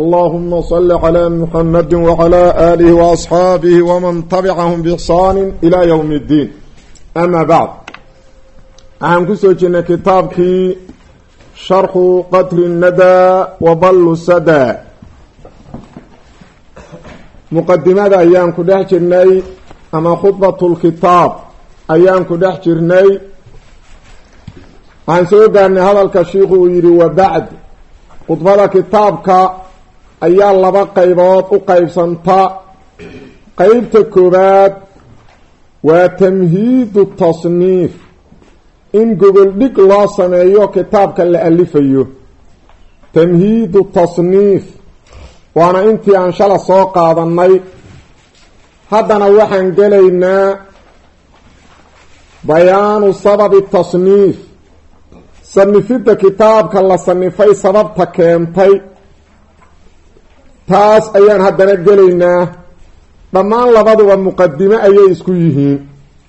allahuma sali calaa muxamadi wacalaa aalihi waasxaabihi waman tabicahum biixsaani ilaa yowmi iddiin amaa bacd waxaan ku soo jirnay kitaabkii sharxu qatri nadaa wa ballu sadaa muqadimada ayaan ku dhex jirnay ama khudbatlkitaab ayaan ku dhex jirnay. Waxaan soo gaarnay hadalka shiiku uu yidhi wa bacd khudbada kitaabka ayaa laba qaybood u qaybsanta. Qeybta koowaad waa tamhiidu tasniif in gogoldhig loo sameeyo kitaabka la alifayo. Tamhiidu tasniif waana intii aan shala soo qaadanay haddana waxaan gelaynaa bayaanu sababi tasniif. Sanifidda kitaabka la sanifay sababta keentay taas ayaan haddana gelaynaa. Dhammaan labaduba muqadimo ayay isku yihiin.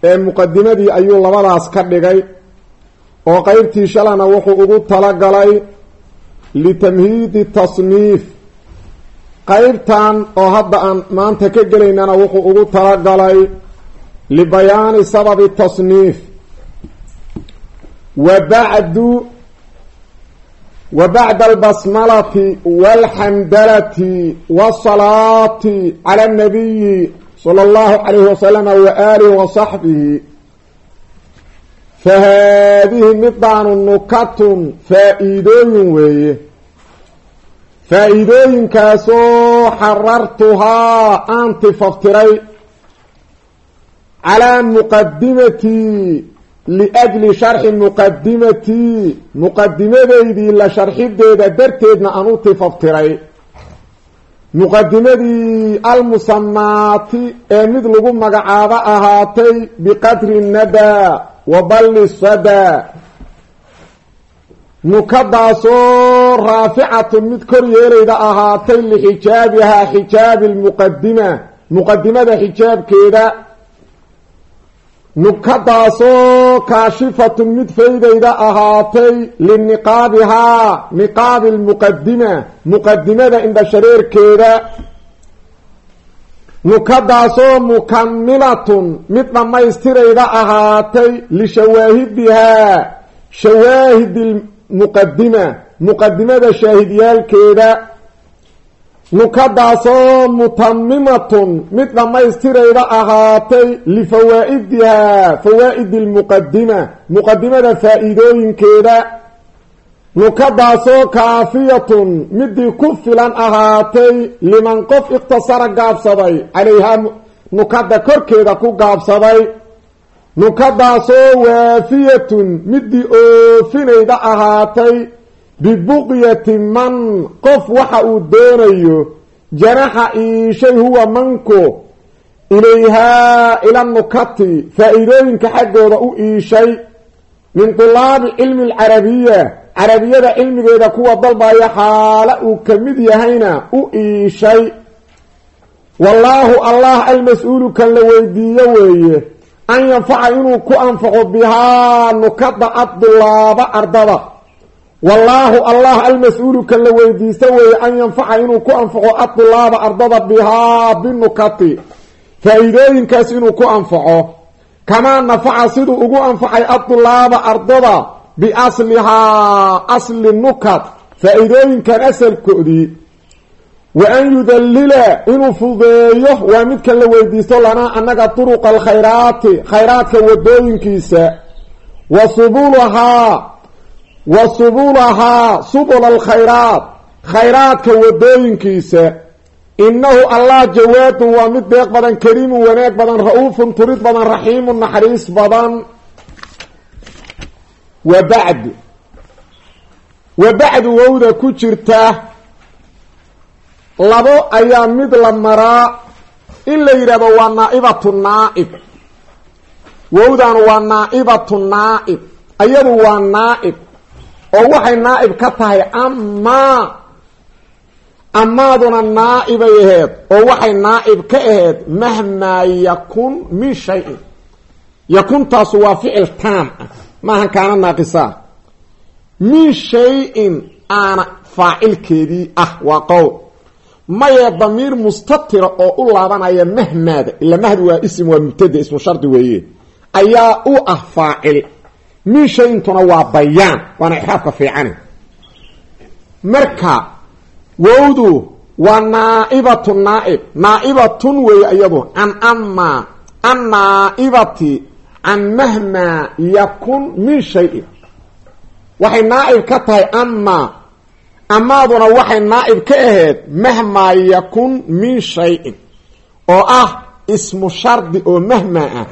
Ee muqadimadii ayuu labadaas ka dhigay oo qeybtii shalana wuxuu ugu talagalay litamhiidi tasniif. Qeybtan oo hadda aan maanta ka gelaynana wuxuu ugu talagalay libayaani sababi tasniif. Wa bacdu wa bacda albasmalati walxandalati wasalaati cala anabiyi sala allahu calayhi wasalama wa aalihi wa saxbihi fahaadihi midaanu nukatun faa-iidooyin weeye. Faa-iidooyinkaasoo xarartuhaa aan tifaftiray calaa muqadimati liajli sharxi muqadimatii muqadimadeydii la sharxideeda darteedna aan u tifaftiray muqadimadii almusamaati ee mid lagu magacaabo ahaatay biqadri nadaa wa balli sadaa nukadaasoo raaficatun mid kor yeelayda ahaatay lixijaabihaa xijaabi lmuqadima muqadimada xijaabkeeda nukadaasoo kaashifatun mid faydayda ahaatay liniqaabihaa niqaabi lmuqadima muqadimada indhashareerkeeda. Nukadaasoo mukamilatun mid dhammaystirayda ahaatay lishawaahidihaa shawaahidi lmuqadima muqadimada shaahidyaalkeeda nukadaasoo mutamimatun mid dhammaystirayda ahaatay lifawaa'idihaa fawaa'idi lmuqadima muqadimada faa-iidooyinkeeda. Nukadaasoo kaafiyatun midii ku filan ahaatay liman qof ikhtasara gaabsaday calayhaa nukada korkeeda ku gaabsaday nukadaasoo waafiyatun midii oofinayda ahaatay bibuqyati man qof waxa uu doonayo janaxa iishay huwa manku ilayhaa ila nukati faa-iidooyinka xaggooda u iishay min tulaabi cilmi alcarabiya carabiyada cilmigeeda kuwa dalbaya xaala uu ka mid yahayna u iishay wallaahu allah almas-uulu kan la weydiiyo weeye an yanfaca inuu ku anfaco bihaa nukada abdulaaba ardada wallaahu allah almas-uulu kan la weydiista weeye an yanfaca inuu ku anfaco adulaaba ardada bihaa binukati. Faa-iidooyinkaas inuu ku anfaco. Kamaa nafaca siduu ugu anfacay adulaaba ardada biaslihaa asli nukat. Faa-iidooyinkan asalkoodii wa an yudallila inuu fudeeyo waa midkan la weydiisto lanaa annaga duruqa alkhayraati khayraadka wadooyinkiisa wa subulahaa wa subulahaa subula alkhayraat khayraadka wadooyinkiisa innahu allah jawaadun waa mid deeq badan kariimun wanaag badan ra'uufun turid badan raxiimun naxariis badan. Wa bacdu wa bacdu wowda ku jirta. Labo ayaa mid la maraa. In la yidhahdo waa naaibatu naaib. Wowdan waa naaibatu naaib. Ayadu waa naaib oo waxay naaib ka tahay amaa amaaduna naaibay aheed oo waxay naaib ka aheyd mahmaa yakun min shayin. Yakuntaasu waa ficil taam ah. Maahan kaana naaqisaa min shayin aana faacilkeedii ah waa qowl. Maye damiir mustatira oo u laabanaya mahmaada ila mahd waa ism waa mubtada ismu shardi weeye ayaa u ah faacil min shayintuna waa bayaan waana ixraabka fiicani. Marka wowdu waa naaibatu naaib. Naaibatun weeye iyadu can amaa an naaibati can mahmaa yakun min shayin. Waxay naaib ka tahay amaa amaaduna waxay naaib ka ahayd mahmaa yakun min shayin. Oo ah ismu shardi oo mahmaa ah.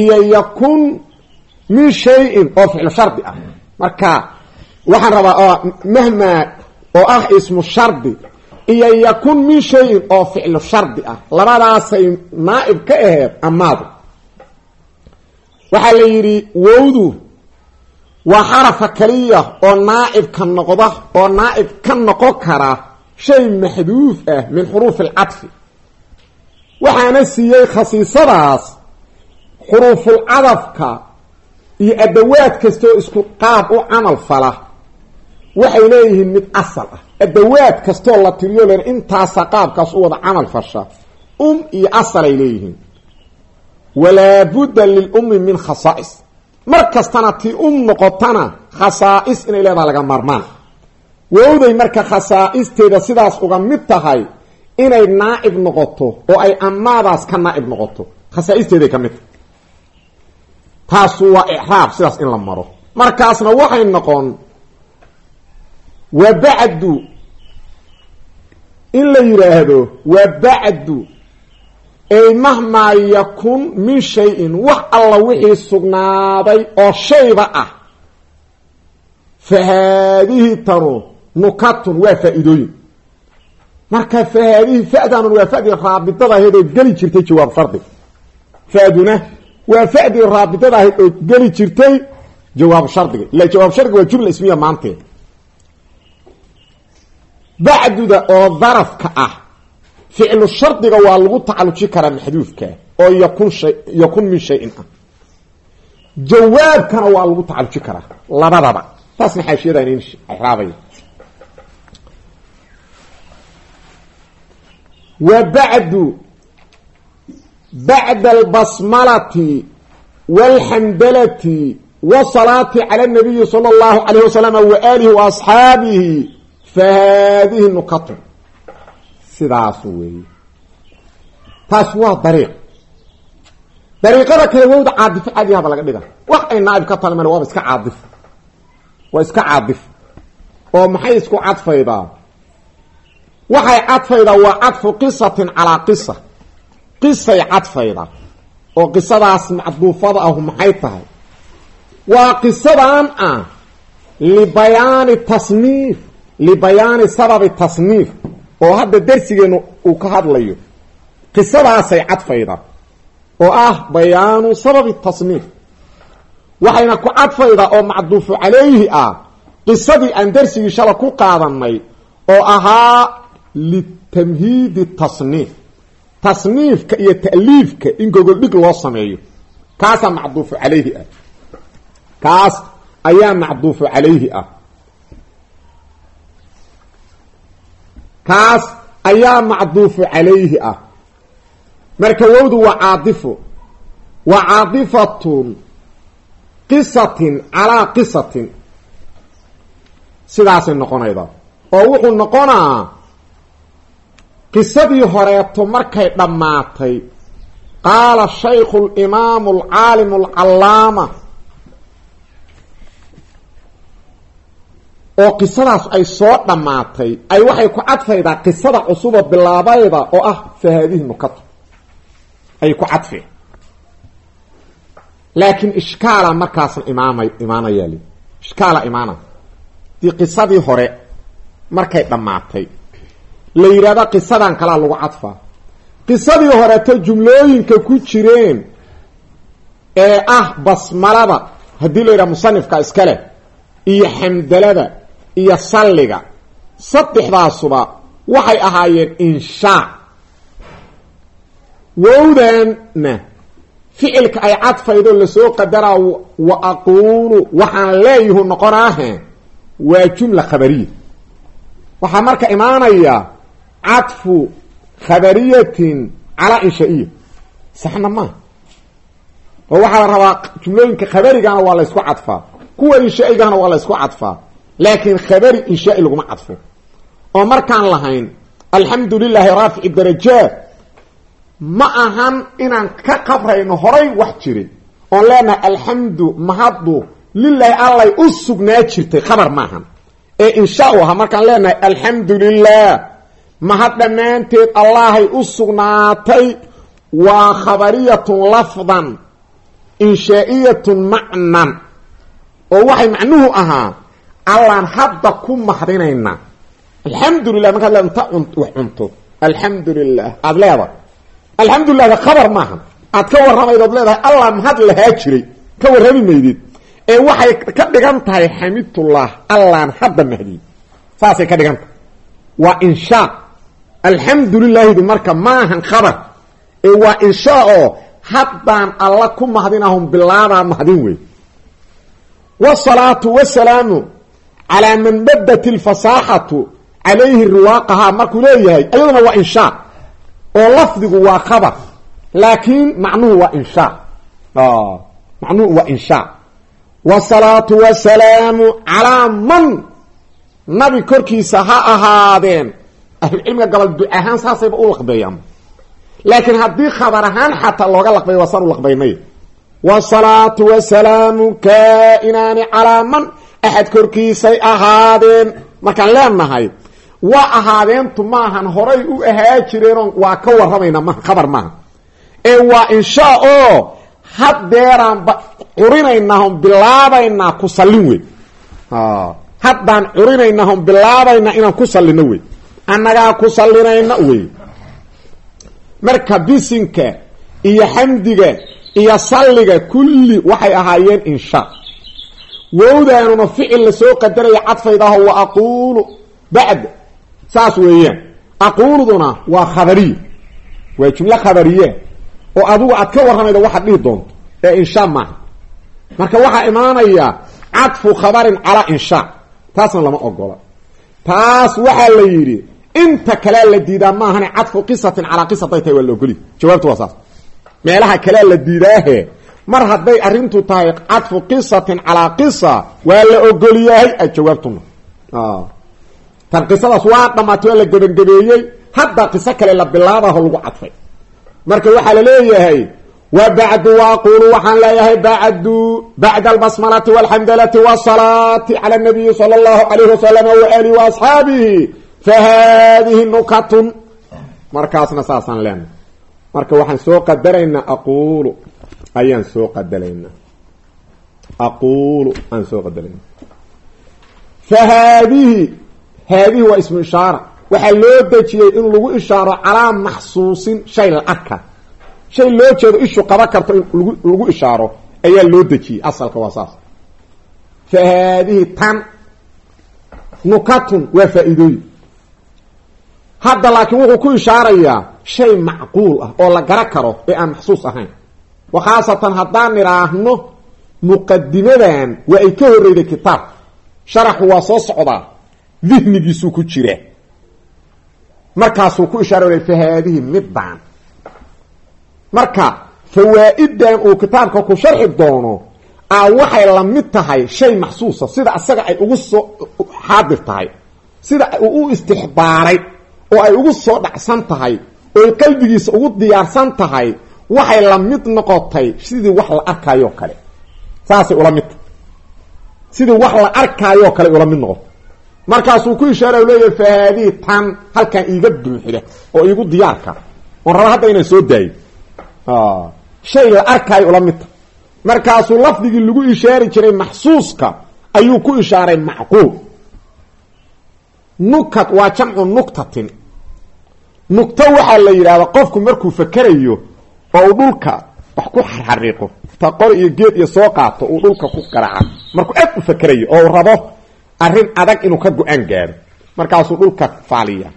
Iyo yakun min shayin oo ficlu shardi ah. Marka waxaan rabaa mahmaa oo ah ismu shardi iyo yakun min shayin oo ficlu shardi ah. Labadaasay naaib ka ahayd amaadu waxaa la yidhi wowdu waa xarafa kaliya oo naaib ka noqda oo naaib ka noqon kara shay maxduuf ah min xuruufi alcadfi. Waxaana siiyey khasiisadaas xuruufulcadafka iyo adawaad kastoo isku qaab u camal fala waxay leeyihiin mid asal ah. Adawaad kastoo la tiriyo len intaasa qaabkaas u wada camal fasha um iyo asalay leeyihiin. Walaa budda lilummi min khasaa'is mar kastana tii um noqotana khasaa'is inay leedaha laga maarmaan. Wowday marka khasaa'isteeda sidaas uga mid tahay inay naaib noqoto oo ay amaadaas ka naaib noqoto khasaa'isteeday ka mid tahay taasu waa icraab sidaas in la maro. Markaasna waxay noqon wa bacdu. In la yidhaahdo wa bacdu. Ay mahmaa yakun min shayin wax alla wixii sugnaaday oo shayba ah. Fa haadihi tanu nukatun waa faa-iidooyin. Marka fa haadihi fa'danun waa fa'dii raabidada ahayd oo geli jirtay jawaab shardi fa'duna waa fa'dii raabidada ahayd oo geli jirtay jawaab shardiga ila jawaab shardiga waa jumla ismiya maanteed bacduda oo darafka ah ficlu shardiga waa lagu tacaluji karaa maxduufka oo yakun shay yakun min shayin ah. Jawaabkana waa lagu tacaluji karaa labadaba. Taasna xaashiyada inin raabay? Wa bacdu bacda albasmalati walxamdalati wasalaati cala nabiyi sala allahu alayh wasalam wa alihi wa asxaabihi fa haadihi nukatun sidaas weeye. Taas waa dariiq. Dariiqada kale wowda caadifo caadiyahaba laga dhiga wax ay naaib ka talmeen waaba iska caadif. Waa iska caadif. Oo maxay isku cadfaydaa waxay cadfaydaa waa cadfu qisatin calaa qisa qisay cadfaydaa oo qisadaas macduufada ahu maxay tahay? Waa qisadan ah libayaani tasniif libayaani sababi tasniif oo hadda darsigeenu uu ka hadlayo. Qisadaasay cadfaydaa oo ah bayaanu sababi tasniif. Waxayna ku cadfaydaa oo macduufu calayhi ah qisadii aan darsigii shala ku qaadanay oo ahaa litamhiidi tasniif tasniifka iyo ta'liifka in gogoldhig loo sameeyo. Kaasaa macduufu calayhi ah. Kaas ayaa macduufu calayhi ah. Kaas ayaa macduufu calayhi ah. Marka wowdu waa caadifo waa caadifatun qisatin calaa qisatin. Sidaasay noqonaydaa oo wuxuu noqonaa qisadii horeeto markay dhammaatay qaala shaykhu اlimaamu alcaalimu alcallaama oo qisadaas ay soo dhammaatay ay waxay ku cadfaydaa qisada cusuboo bilaabayda oo ah fa haadihi nukato ay ku cadfeen laakiin ishkaala markaasna imaamay imaanayaa li ishkaala imaana. Dii qisadii hore markay dhammaatay la yidhahda qisadan kalaa lagu cadfaa qisadii horeto jumlooyinka ku jireen ee ah basmalada haddii la yidhaha musanifka iskale iyo xamdalada iyo salliga saddexdaasuba waxay ahaayeen inshaa wowdanna ficilka ay cadfaydo la soo qadaraa wa aquulu waxaan leeyahu noqonaahe waa jumla khabariya. Waxaa marka imaanaya cadfu khabariyatin calaa inshaiya saxna maaha oo waxaa la rabaa jumlooyinka khabarigana waa la ysku cadfaa kuwa inshaigana waa la ysku cadfaa laakiin khabari inshaai laguma cadfo oo markaan lahayn alxamdu lilaahi raafici darajaat ma ahan inaan ka qabrayno horay wax jiray oon leenahay alxamdu mahaddu lilaahi allay u sugnaa jirtay khabar maahan ee insha u ahaa markaan leenahay alxamdu lilah mahad dhammaanteed allahay u sugnaatay waa khabariyatun lafdan inshaa'iyatun macnan oo waxay macnuhu ahaa allaan hadda ku mahdinaynaa alxamdu lilah markaad leeda inta wax cunto. Alxamdu lilah aada leedahay. Alxamdulilahda khabar maaha. Aad ka warramaydood leedahay allah mahad lahaa jiray. Ka warrami maydid. Ee waxay ka dhigan tahay xamidullah allaan hadda mahdiy saasay ka dhigan tahay. Waa inshaa alxamdu lilaahidu marka maahan khabar. Ee waa inshaa oo haddaan alla ku mahdinahum bilaabaa mahdin wey wsalaatu wasalaamu calaa man badat ilfasaaxatu calayhi riwaaqahaa markuu leeyahay ayaduna waa inshaa oo lafdigu waa khabar laakiin macnuhu waa inshaa macnuhu waa inshaa wsalaatu wasalaamu calaa man nabi korkiisa ha ahaadeen ahlucilmiga gabal duc ahaan saasayba u laqbeeyaan. Laakiin haddii khabar ahaan xataa looga laqbeeyo waa saan u laqbaynay wsalaatu wasalaamu kaa-inaani calaa man axad korkiisay ahaadeen. Markaan leenahay waa ahaadeentu maahan horay u ahaa jireenoo waa ka warramayna ma khabar maaha ee waa inshaa oo haddeeraan ba curinaynahon bilaabaynaa ku sallin wey haddaan curinaynahon bilaabaynaa inaan ku sallino wey annagaa ku sallinayna wey. Marka bisinka iyo xamdiga iyo salliga kulli waxay ahaayeen inshaa wowdaanuna ficil la soo qadaraya cadfaydaho wa aquulu bacd saas weeyaan. Aquuluduna waa khabariye waa jumlo khabariye oo adigu aad ka warramayda waxaad dhihi doonto ee inshaa maaha. Marka waxaa imaanaya cadfu khabarin calaa inshaa taasna lama ogola taas waxaa la yidhi inta kalea la diidaa maahane cadfu qisatin calaa qisa haday tahay waa jawaabtu waa meelaha kalea la diidaahe mar hadday arrintu tahay cadfu qisatin calaa qisa waa la ogolyahay jawaabtuna tan qisadaas waa dhamaatay waa la gebangebeeyey hadda qiso kale la bilaabaho lagu cadfay. Marka waxaa la leeyahay wa bacdu waaqulu waxaan leeyahay bacdu bacda albasmalati walxamdalati wasalaati cala nabiyi sala allahu alayhi wasalama waalihi waasxaabihi fa haadihi nukatun markaasna saasaan leenahay marka waxaan soo qadaraynaa aquulu ayaan soo qadaraynaa aquulu aan soo qadaraynaa fa haadihi waa ismu ishaara waxaa loo dejiyey in lagu ishaaro calaa maxsuusin shay la arka shay loo jeedo ishu qaba karto in lagu lagu ishaaro ayaa loo dejiyey asalka waa saas fa haadihi tan nukatun waa faa-iidooyin hadda laakiin wuxuu ku ishaarayaa shay macquul ah oo la gara karo ee aan maxsuus ahayn. Wa khaasatan haddaan idhaahno muqadimadan waa ay ka horreyday kitaabka sharaxu waa soo socdaa dihnigiisuu ku jira. Markaasuu ku ishaaray fa haadihi middaan. Marka fawaa-idan uu kitaabka ku sharxi doono a waxay la mid tahay shay maxsuusa sida asaga ay ugu soo xaadir tahay sida uu istixbaaray oo ay ugu soo dhacsan tahay ooy qalbigiisa ugu diyaarsan tahay waxay la mid noqotay sidii wax la arkaayo kale. Saasay ula mid tahay. Sidii wax la arkaayoo kale ula mid noqotay. Markaasuu ku ishaara leeyahay fa haadihi tan halkan iiga buuxda oo iigu diyaarka oon raba hadda inaan soo daayo shay la arkaayo ula mid tahay. Markaasuu lafdigii lagu ishaari jiray maxsuuska ayuu ku ishaaray macquul nukat waa jamcu nuktatin. Nugto waxaa la yidhahdaa qofku markuu fakerayo oo uu dhulka wax ku xarxariiqo ta qor iyo geed iyo soo qaato uu dhulka ku garaaca markuu aad u fakerayo oo rabo arrin adag inuu ka go'aan gaaro markaasuu dhulka faaliya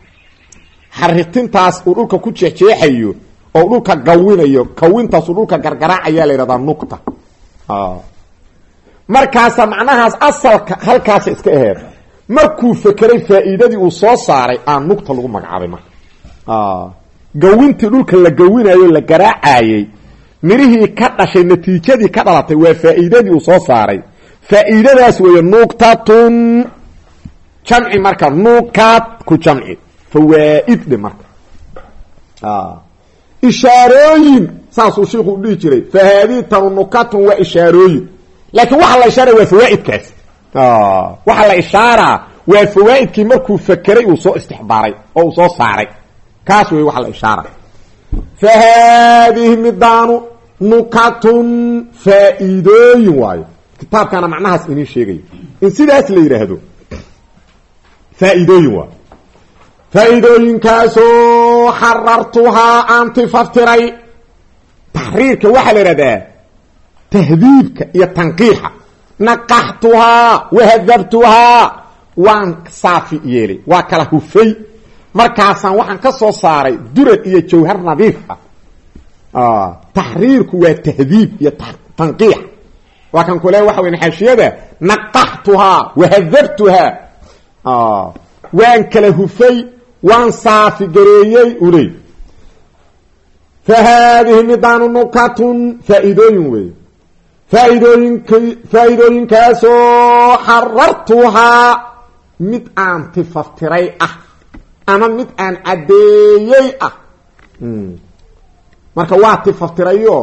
xaritintaas uu dhulka ku jeexjeexayo oo dhulka gawinayo kawintaasuu dhulka gargaraacayaa la yidhahdaa nuqta markaasa macnahaas asalka halkaasa iska aheed markuu fekeray faa'iidadii uu soo saaray aan nugta lagu magacaabay marka. Gawintii dhulka la gawinayo la garaacayey mirihii ka dhashay natiijadii ka dhalatay waa faa'iidadii uu soo saaray. Faa'iidadaas weeye nuqtatun jamci marka nuqad ku jamci. Fawaaid dhe marka ishaarooyin saasuu shiiku u dhihi jiray. Fa haadihi tanu nukatun waa ishaarooyin. Laakiin waxa la ishaaraya waa fawaaidkaas waxa la ishaaraa waa fawaaidkii markuu fakeray uu soo istixbaaray oo uu soo saaray kaas wey waxa la ishaara fa haadihi midaanu nukatun faa'iidooyin waayo macnahaas inin sheegayo in sidaas la yidhaahdo faa'iidooyin waayo faa'iidooyinkaasoo xarartuhaa aan tifaftiray taxriirka waxaa la idhahdaa tahdiibka iyo tanqiixa naqaxtuhaa wahadabtuhaa waan saafi yeelay waa kala hufay markaasaan waxaan ka soo saaray durad iyo jawhar nadiif ah taxriirku waa tahdiib iyo tanqiix waa kan kule waxa wey xaashiyada naqaxtuhaa wahadabtuhaa waan kala hufay waan saafi gareeyey uley fa haadihi midaanu nukatun faa'iidooyin faa'iidooyinkaasoo xarartuhaa mid aan tifaftiray ah ama mid aan caddeeyey ah. Marka waa tifaftirayo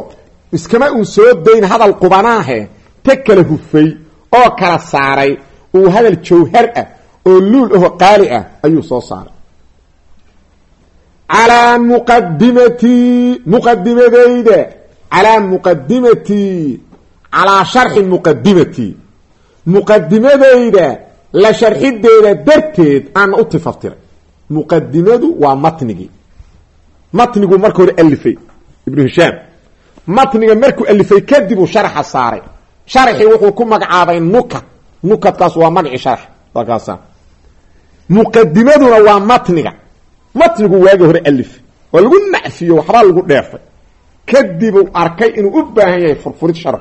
iskama uu soo dayn hadal qubanaahe ta kala hufay oo kala saaray uu hadal jawhar ah oo luul aho qaali ah ayuu soo saaray. Calaa muqadimatii muqadimadayda calaa muqadimatii calaa sharxi muqadimatii muqadimadayda la sharxideeda darteed aana u tifaftiray muqadimadu waa matnigii matnigu marka hore alifay ibnu hishaam matniga markuu alifay kadib uu sharaxa saaray sharaxii wuxuu ku magacaabay nukat nukadkaas waa magacii sharax waa kaasa muqadimaduna waa matniga matnigu waagi hore alifay waa lagu nacfiyo waxbaa lagu dheefay kadibuu arkay inuu u baahan yahay furfurid sharaf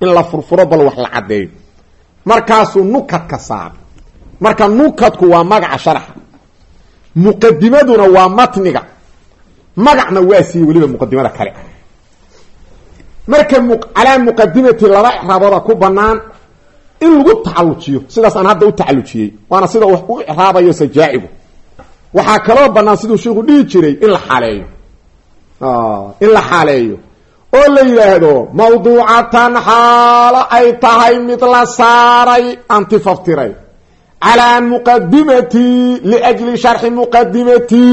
in la furfuro bal wax la caddeeyo markaasuu nukadka saaray. Marka nukadku waa magaca sharaxa. Muqadimaduna waa matniga. Magacna waa siiyey weliba muqadimada kale. Marka calaa muqadimati laba icraabooda ku banaan in lagu tacalujiyo sidaas aan hadda u tacalujiyey waana sida wax u icraabayo sajaacigu. Waxaa kaloo banaan siduu sheikhu dhihi jiray in la xaaleeyo. In la xaaleeyo oo la yidhaahdo mawduucatan xaalo ay tahay mid la saaray antifaftiray calaa muqadimati liajli sharxi muqadimati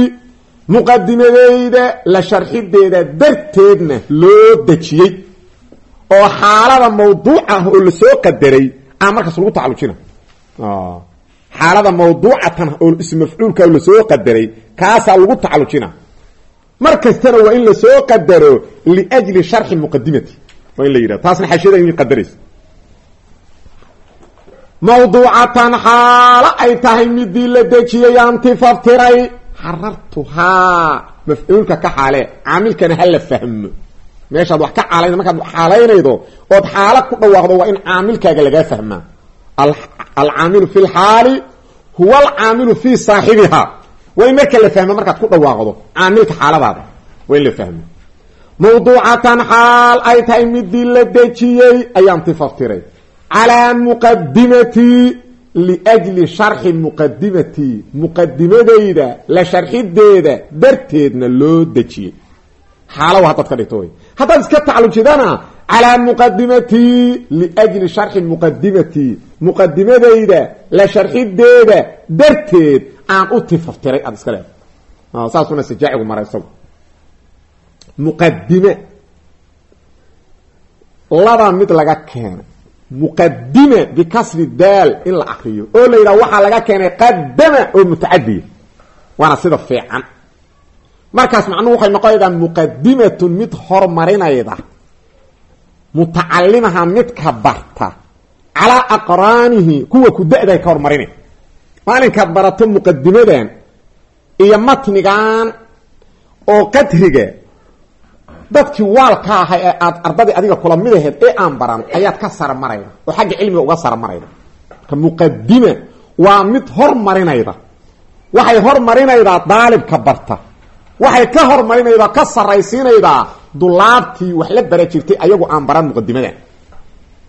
muqadimadeyda la sharxideeda darteedna loo dejiyey oo xaalada mawduuc ah oo la soo qadaray aan markaas lagu tacalujina xaalada mawduucatan oo ismafcuulka la soo qadaray kaasaa lagu tacalujina mar kastana waa in la soo qadaro liajli sharxi muqadimati waa in la yidhahdo. Taasna xashiyada in qadaraysa mawduucatan xaalo ay tahay midii la dejiyey antifaftiray xarartuhaa mafcuulka ka xaale caamilkana ha la fahmo. Meeshaad wax ka xaalayn markaad xaalaynaydo ood xaalo ku dhawaaqdo waa in caamilkaaga lagaa fahmaa. Alcaamilu fi lxaali huwa alcaamilu fi saaxibiha waa in marka la fahmo markaad ku dhawaaqdo caamilka xaaladaada waa in la fahmo. Mawduucatan xaal ay tahay midii la dejiyey ayaan tifaftiray calaa muqadimati liajli sharxi muqadimati muqadimadayda la sharxideeda darteedna loo dejiyey. Xaalo haddaad ka dhigto wy haddaad iska tacalujidana calaa muqadimati liajli sharxi muqadimati muqadimadayda la sharxideeda darteed aan u tifaftiray aad iska leedahay. Saasuna sajaacigu mara isagu muqadime laba mid laga keenay. Muqadime bikasri daal in la akriyo. Oo la yidhaha waxaa laga keenay qadama oo mutacadiya waana sida fiican. Markaas macnuhu waxay noqonaydaa muqadimatun mid hormarinayda mutacalimaha midka barta. Calaa aqraanihi kuwa ku da-day ka hormarina maalinkaad barato muqadimadan iyo matnigan oo qadriga dadkii waalka ahay ee aad ardadii adiga kula mid aheyd ee aan baran ayaad ka sara marayda oo xagga cilmiga uga sara marayda marka muqadima waa mid hormarinayda. Waxay hormarinaydaa daalibka barta. Waxay ka hormarinaydaa ka saraysiinaydaa dulaabtii wax la bara jirtay ayagu aan baran muqadimada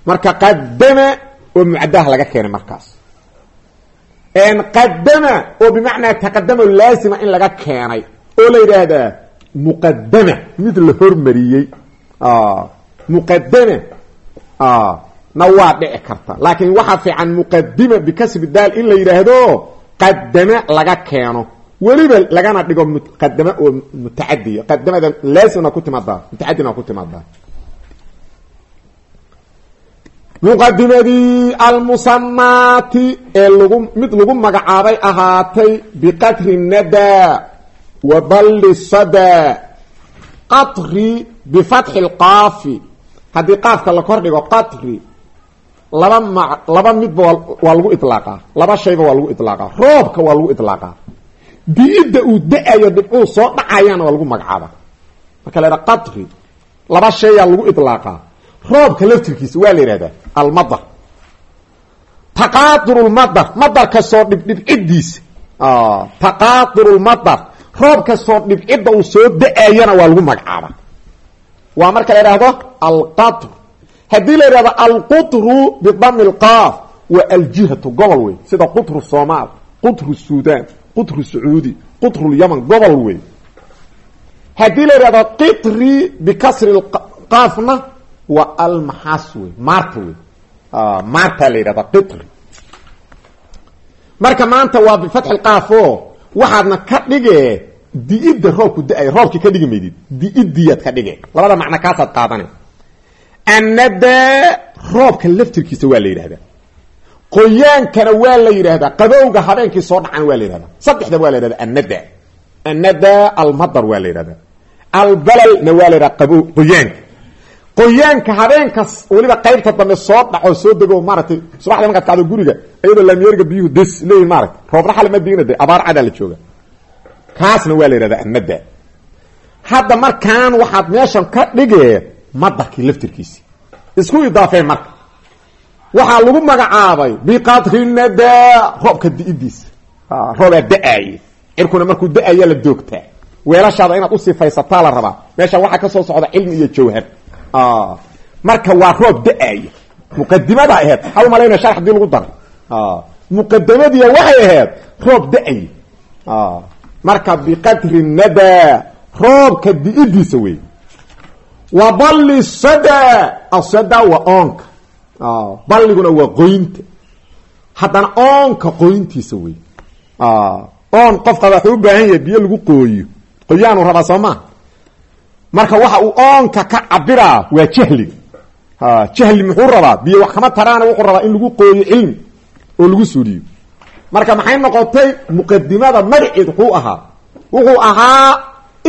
marka qadama oo mucadaha laga keenay markaas qadama oo bimacnaa taqadama laazima in laga keenay. Oo la yidhaahdaa muqadama mid la hormariyey. Muqadama na waa dhici karta. Laakiin waxaa fiican muqadima bikasbi daal in la yidhaahdo qadama laga keeno. Weliba lagana dhigo muqadama oo mutacadiya qadamada laazimna ku timaadaa mutacadina ku timaadaa muqadimadii almusamaati ee lagu mid lagu magacaabay ahaatay biqadri nada wa balli sada. Qatri bifatxi lqaafi haddii qaafka la kor dhigo qatri laba ma laba midba waa lagu ilaaqaa laba shayba waa lagu ilaaqaa roobka waa lagu ilaaqaa bi-idda uu da'ayo dhibcuu soo dhacayana waa lagu magacaaba marka la qatri laba shayaa lagu ilaaqaa roobka laftirkiisa waa la yidhahdaa almadar. Taqaadur lmadar madarka soo dhibdhibcidiisa taqaadur lmadar roobka soo dhibcidda uu soo da'ayana waa lagu magacaaba waa marka la idhaahdo alqatr haddii la yidhahdo alqutru bidami lqaaf waa aljihatu gobol wey sida qutru somaal qutru sudan qutru sacuudi qutru lyaman gobol wey haddii la yidhahdo qitri bikasri qaafna waa almaxaas wey maarta wey maartaa la yidhahda qitri marka maanta waa bifatxi qaaf o waxaadna ka dhige di-idda roobku da'ay roobkii ka dhigi maydid di-idiyaad ka dhige labada macno kaasaad qaadane annada roobka laftirkiisa waa la yidhahdaa qoyaankana waa la yidhahdaa qabowga habeenkii soo dhacan waa la yidhahdaa saddexdaba waa la yidhahda annada annada almadar waa la yidhahdaa albalalna waa la yidhahda qabow qoyaanka qoyaanka habeenkas weliba qaybta dambe soo dhaco soo dego maaratay subaxda markaad kacdo guriga iyadoo laamyeeriga biyuhu des leeyihiin maarata roobna xali ma diina abaar cadaa jooga. Kaasna waa la yidhahdaa annada hadda markaan waxaad meeshan ka dhigee madarkii laftirkiisi isku idaafeen marka. Waxaa lagu magacaabay biqadri nada roobka di-idiisa. Roobaa da'aaye cirkuna markuu da'aya la doogtaa. Weelashaada inaad u sifaysataa la rabaa. Meesha waxaa ka soo socda cilmi iyo jawhar marka waa roob da'aaya muqadimada aheyd ha u malayna shar haddii lagu daray muqadamadiya waxay ahayd roob da'ay. Marka biqadri nada roobka di-idiisa wey wa balli sada asada waa oonka. Balliguna waa qoynta. Haddana oonka qoyntiisa wey oon qofka waxuu u baahan yahay biyo lagu qooyo. Qoyaanu rabaa soo maa marka waxa uu oonka ka cabiraa waa jahliga jahli muxuu rabaa? Biyo wax kama taraana wuxuu rabaa in lagu qooyo cilmi oo lagu suuliyo marka maxay noqotay? Muqadimada magaceed wuxuu ahaa. Wuxuu ahaa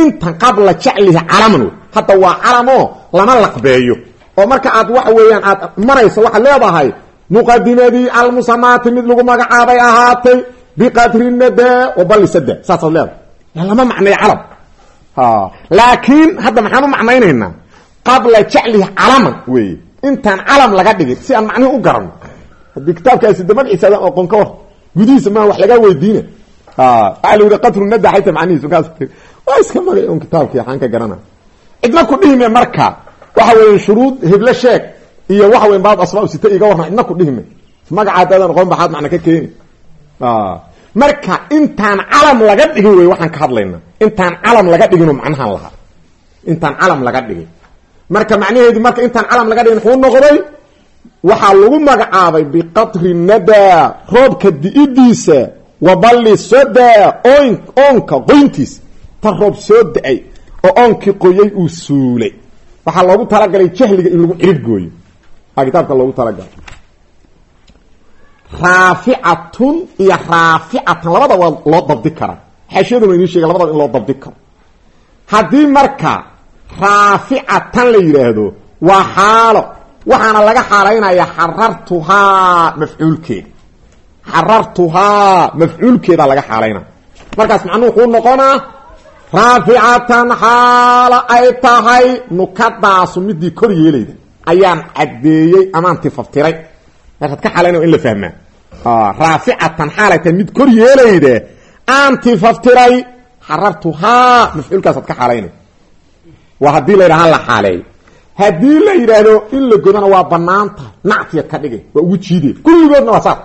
intan qabla jaclihi calaman hadda waa calamo lama laqbeeyo. Oo marka aad waxa weeyaan aad marayso waxaad leedahay muqadimadii almusamaati mid lagu magacaabay ahaatay biqadri nada sada saasaad leedahay. Lama macnay calam laakiin hadda maxaan u macnaynaynaa? Qabla jaclihi calaman wey intaan calam laga dhigin si aan macnihi u garano haddii kitaabkaasi da magaciisa adaan oqon ka war gudihiisa maa wax lagaa weydiina waaa la yihi qatru nada xayta macnihiisu kaas waa iska magay un kitaabkii waxaan ka garana. Cidna ku dhihime marka? Waxa weya shuruud heblo sheeg iyo waxa weya baab asmaa sita iga warran cidna ku dhihime? Magacaada adaan oqon baxaad macna ka keeni marka intaan calam laga dhigin wey waxaan ka hadlayna. Intaan calam laga dhigino macnahan lahaa intaan calam laga dhigin. Marka macnaheedu marka intaan calam laga dhigin muxuu noqday waxaa lagu magacaabay biqatri nada roobka di-idiisa wa balli soda on oonka qoyntiisa ta roob soo da'ay oo oonkii qoyay uu suulay. Waxaa loogu talagalay jahliga in lagu cirib gooyo. Aa kitaabka loogu talagalay raaficatun iyo raaficatan labada waa loo dabdi karaa xaashiyaduna idiin sheega labadaba in loo dabdi karo. Haddii marka raaficatan la yidhaahdo waa xaalo. Waxaana laga xaalaynaya xarartuhaa mafcuulkeeda. Xarartuhaa mafcuulkeeda laga xaalaynaya markaas macnuu wuxuu noqonaa raaficatan xaala ay tahay nukadaasu midii kor yeelayda. Ayaan caddeeyey amaan tifaftiray markaad ka xaalaynaya in la fahmaa raaficatan xaalay tahay mid kor yeelayde aan tifaftiray xarartuhaa mafcuulkaasaad ka xaalaynay waa haddii la yidhaha la xaaleeyo haddii la yidhaahdo in la godana waa bannaan tahay nactiya ka dhigay waa ugu jiide kulligoodna waa saas.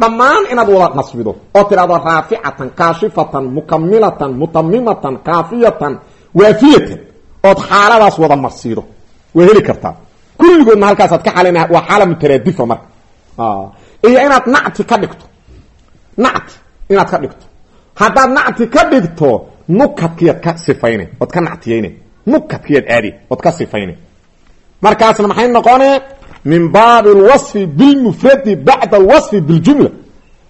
Dhammaan inaad wada nasbido oo tidhahdo raaficatan kaashifatan mukamilatan mutamimatan kaafiyatan waafiyatan. Ood xaaladaas wada marsiido. Waa heli kartaa. Kulligoodna halkaasaad ka xalayna waa xaala mutaraadifa marka iyo inaad nacti ka dhigto. Nacti inaad ka dhigto. Haddaad nacti ka dhigto nukadkiyaad ka sifayna ood ka nactiyayna nukadkiyaad aadi ood ka sifayna markaasna maxay noqonee min baabi alwasfi bilmufradi bacda alwasfi biljumla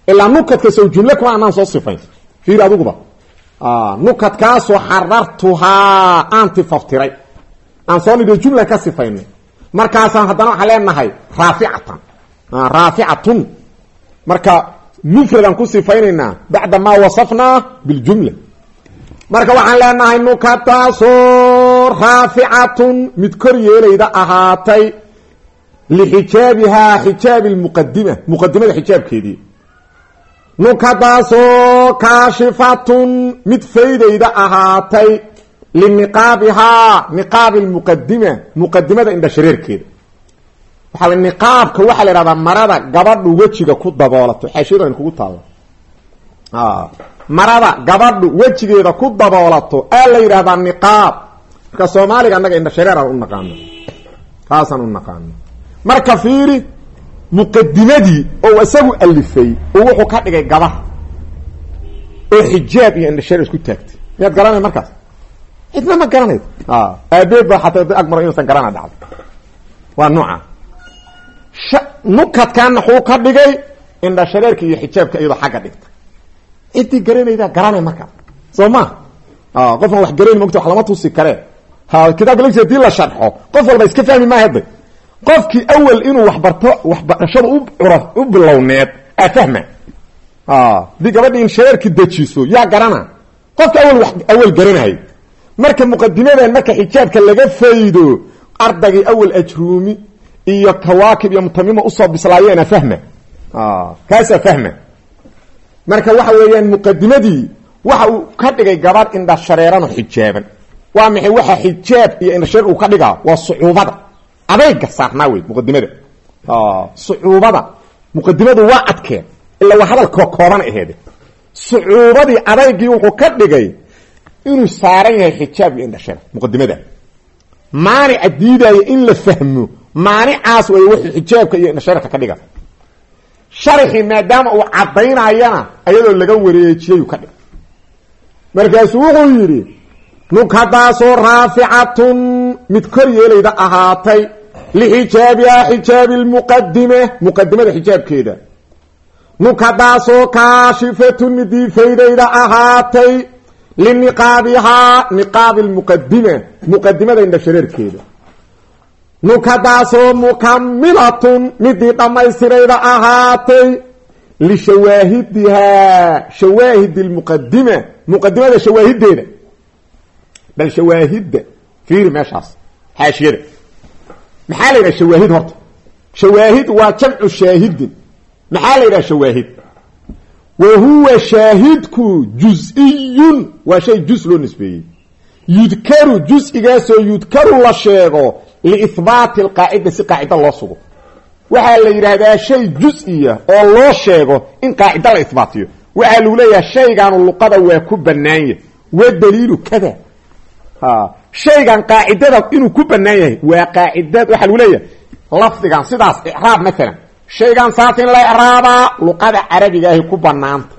ilaa nukadka sow jumle kuma anaan soo sifayn fiir adiguba nukadkaasoo xarartuhaa aan aan soo nidhi jumlan ka sifaynay markaasaan haddana waxaan leenahay raaficatan raaficatun marka mufradaan ku sifaynaynaa bacda maa wasafnaa biljumla marka waxaan leenahay nukadtaasoo raaficatun mid kor yeelayda ahaatay lixijaabihaa xijaabi lmuqadima muqadimada xijaabkeedii nukadaasoo kaashifatun mid faydayda ahaatay liniqaabihaa niqaabi lmuqadima muqadimada indha shareerkeeda waxaa niqaabka waxaa la ihahdaa marada gabadhu wejiga ku daboolato. Xaashiyada in kugu taalla marada gabadhu wejigeeda ku daboolato aa la yidhahdaa niqaab. Marka soomaaliga annaga indha shareer aan u naqaano. Taasaan u naqaano. Marka fiiri muqadimadii oo isagu alifay oo wuxuu ka dhigay gabar oo xijaab iyo indha shareer isku taagtay. Miyaad garanay markaas? Cidna ma garanayd. Aabeed ba xataa da agmaro inuusan garana dhacdo waa nooca nukadkaana xuu ka dhigay indha shareerka iyo xijaabka iyadoo xagga dhigta. Ciddii garanaydaa garanay markaas soo ma? Qofaan wax garayn mogta wax lama tusi karee. Kitaabka laftiisa la sharxo qof walba iska fahmi maa hadda qofkii awel inuu waxbarto waxbarashada u curo u bilowneed aa fahma haddii gabadhi in shareerki dejiso yaa garana. Qofka awel wax awel garanahay. Marka muqadimadan marka xijaabka laga faydo ardaygii awel ajruumi iyo kawaakib iyo mutamima u soo bislaayeena fahma kaasaa fahma marka waxa weeyaan muqadimadii waxa uu ka dhigay gabadh indha shareerano xijaaban. Waa maxay waxa xijaab iyo indha shareer uu ka dhigaa? Waa sucuubada. Adayga saarnaa wey muqadimada sucuubada. Muqadimadu waa adkeen. Ilaa waa hadal kooban aheede sucuubadii adaygii wuxuu ka dhigay inuu saaran yahay xijaab iyo indha shareer muqadimada maanica diidaayo in la fahmo maanicaas way wuxuu xijaabka iyo shareerka ka dhiga. Sharxii maadaama uu caddaynayana ayadoo laga wareejiyayuu ka dhigay markaasuu wuxuu yidhi nukadaasoo raaficatun mid kor yeelayda ahaatay lixijaabihaa xijaabi lmuqadime muqadimada xijaabkeeda. Nukadaasoo kaashifatun midii faydayda ahaatay liniqaabihaa niqaabi lmuqadime muqadimada indha shareerkeeda nukadaasoo mukamilatun midii dhammaystirayda ahaatay. Lishawaahidihaa shawaahid lmuqadime muqadimada shawaahideeda bal shawaahidda fiiri meeshaas xaashiyada. Maxaa la yidhaha shawaahid horta? Shawaahid waa jamcu shaahidin. Maxaa la yidhaha shawaahid? Wa huwa shaahidku juz-iyun waa shay juz loo nisbeeyey. Yudkaru juz-igaasoo yudkaru la sheego liihbaati alqaacida si qaacida loo sugo. Waxaa la yidhaahdaa shay juz-iya oo loo sheego in qaacida la ihbaatiyo waxaa lagu leeyahay shaygaanu luqada waa ku banaanya wa daliilu kada. Shaygan qaacidada inuu ku banaan yahay waa qaacidad waxaa lagu leeyahay lafdigan sidaas icraab maalan shaygan saas in la icraabaa luqada carabiga ahi ku banaanta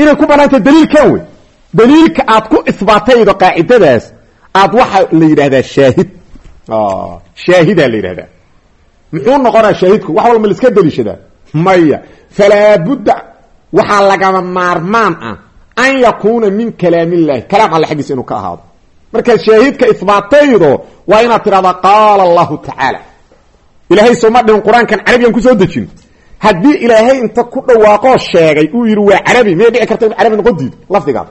inay ku banaanta daliilkan wey daliilka aad ku isbaataydo qaacidadaas aad waxaa la yidhahdaa shaahid shaahidaa la yidhahdaa. Muxuu noqonaa shaahidku? Wax walba laiska daliishadaa maya falaa budda waxaa lagama maarmaan ah an yakuuna min kalaam illahi kalaam alle xaggiisa inuu ka ahaado. Markaad shaahidka ihbaataydo waa inaad tidhahdaa qaala allahu tacaala. Ilaahay sooma dhihin qur'aankan carabiyan ku soo dejin. Haddii ilaahay inta ku dhawaaqoo sheegay uu yidhi waa carabi. Miyay dhici karta inu carabi noqon diido lafdigaas.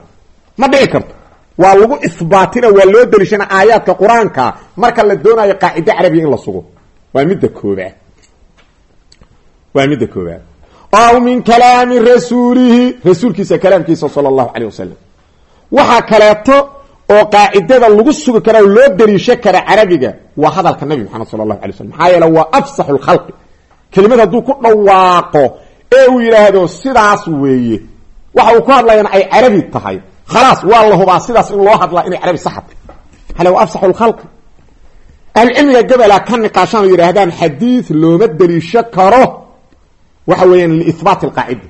Ma dhici karto waa lagu isbaatina waa loo deliishana aayaadka qur'aanka. Marka la doonayo qaacido carabiya in la sugo. Waa midda koobaad waa midda koobaad aw min kalaami rasuulihi rasuulkiisa kalaamkiisa sala allahu caleyh waxaa kaleeto oo qaacidada lagu sugi kara oo loo deliisho kara carabiga waa hadalka nabi maxamed sala allahu alay slam maxaa yeele waa afsaxu lkhalqi kelimad hadduu ku dhawaaqo ee uu yidhaahdo sidaas weeye. Waxa uu ku hadlayana ay carabi tahay khalaas waa la hubaa sidaas in loo hadlaa inay carabi saxa tahy hale waa afsaxu lkhalqi ahlucilmiga gabalaa ka niqaashaan yidhaahdaan xadiid looma deliisho karo waxa weeyaan liihbaati alqaacida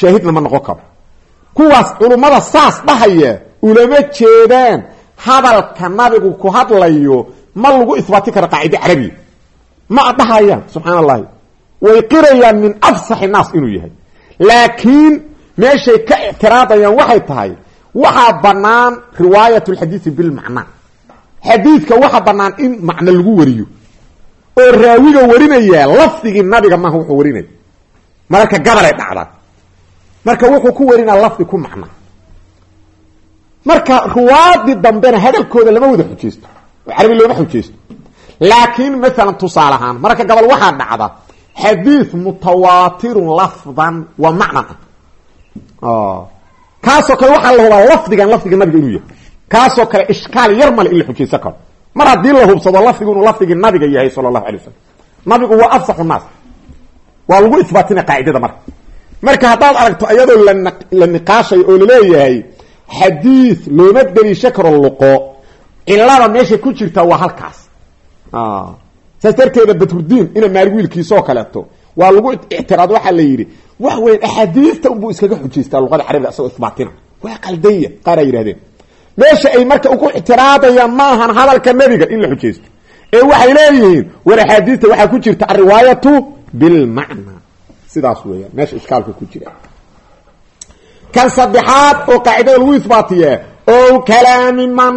shaahidna ma noqon karo kuwaas culummada saas dhahaya ulama jeedaan hadalka nabigu ku hadlayo ma lagu ihbaati karo qaacide carabiya ma dhahayaan subxaan allahi way qirayaan min afsaxi naas inuu yahay laakiin meeshay ka ictiraadayaan waxay tahay waxaa bannaan riwaayat lxadiidi bilmacnaa xadiidka waxaa bannaan in macno lagu wariyo. Oo raawiga warinaya lafdigii nabiga maaha wuxuu warinaya mararka gabalay dhacdaa marka wuxuu ku warinaa lafdi ku macna. Marka ruwaadii dambena hadalkooda lama wada xujaysto oo carabi looma xujaysto laakiin maalan tusaale ahaan mararka gabal waxaa dhacda xadiid mutawaatirun lafdan wa macnan. Ah kaasoo kale waxaa la hubaa lafdigan lafdiga nabiga inuu yahay. Kaasoo kale ishkaal yar male in la xujaysan karo. Mar haddii la hubsado lafdigu inuu lafdigii nabiga yahay sala allahu alay wasalam nabigu waa afsaxu naas. Waa lagu isbaatina qaacidada marka marka haddaad aragto iyadoo la niqaashayo oo la leeyahay xadiid looma deliisho karo luqo. Cilada meesha ku jirta waa halkaas. Saas darteeda badrudiin ina wiilkiisoo kaleeto waa lagu ictiraad waxaa la yidhi wax weyn axaadiista unbuu iskaga xujaystaa luqada carabiga isagoo isbaatina. Waa qaldaya qaaraa yidhahdeen meesha ay marka ugu ictiraadayaan maahan hadalka nebiga in la xujaysto. Ee waxay leeyihiin war axaadiista waxaa ku jirta alriwaayatu bilmacna sidaas weeyaan meesha ishkaalka ku jira. Kan saddexaad oo qaacidada lagu isbaatiyaa ow kalaami man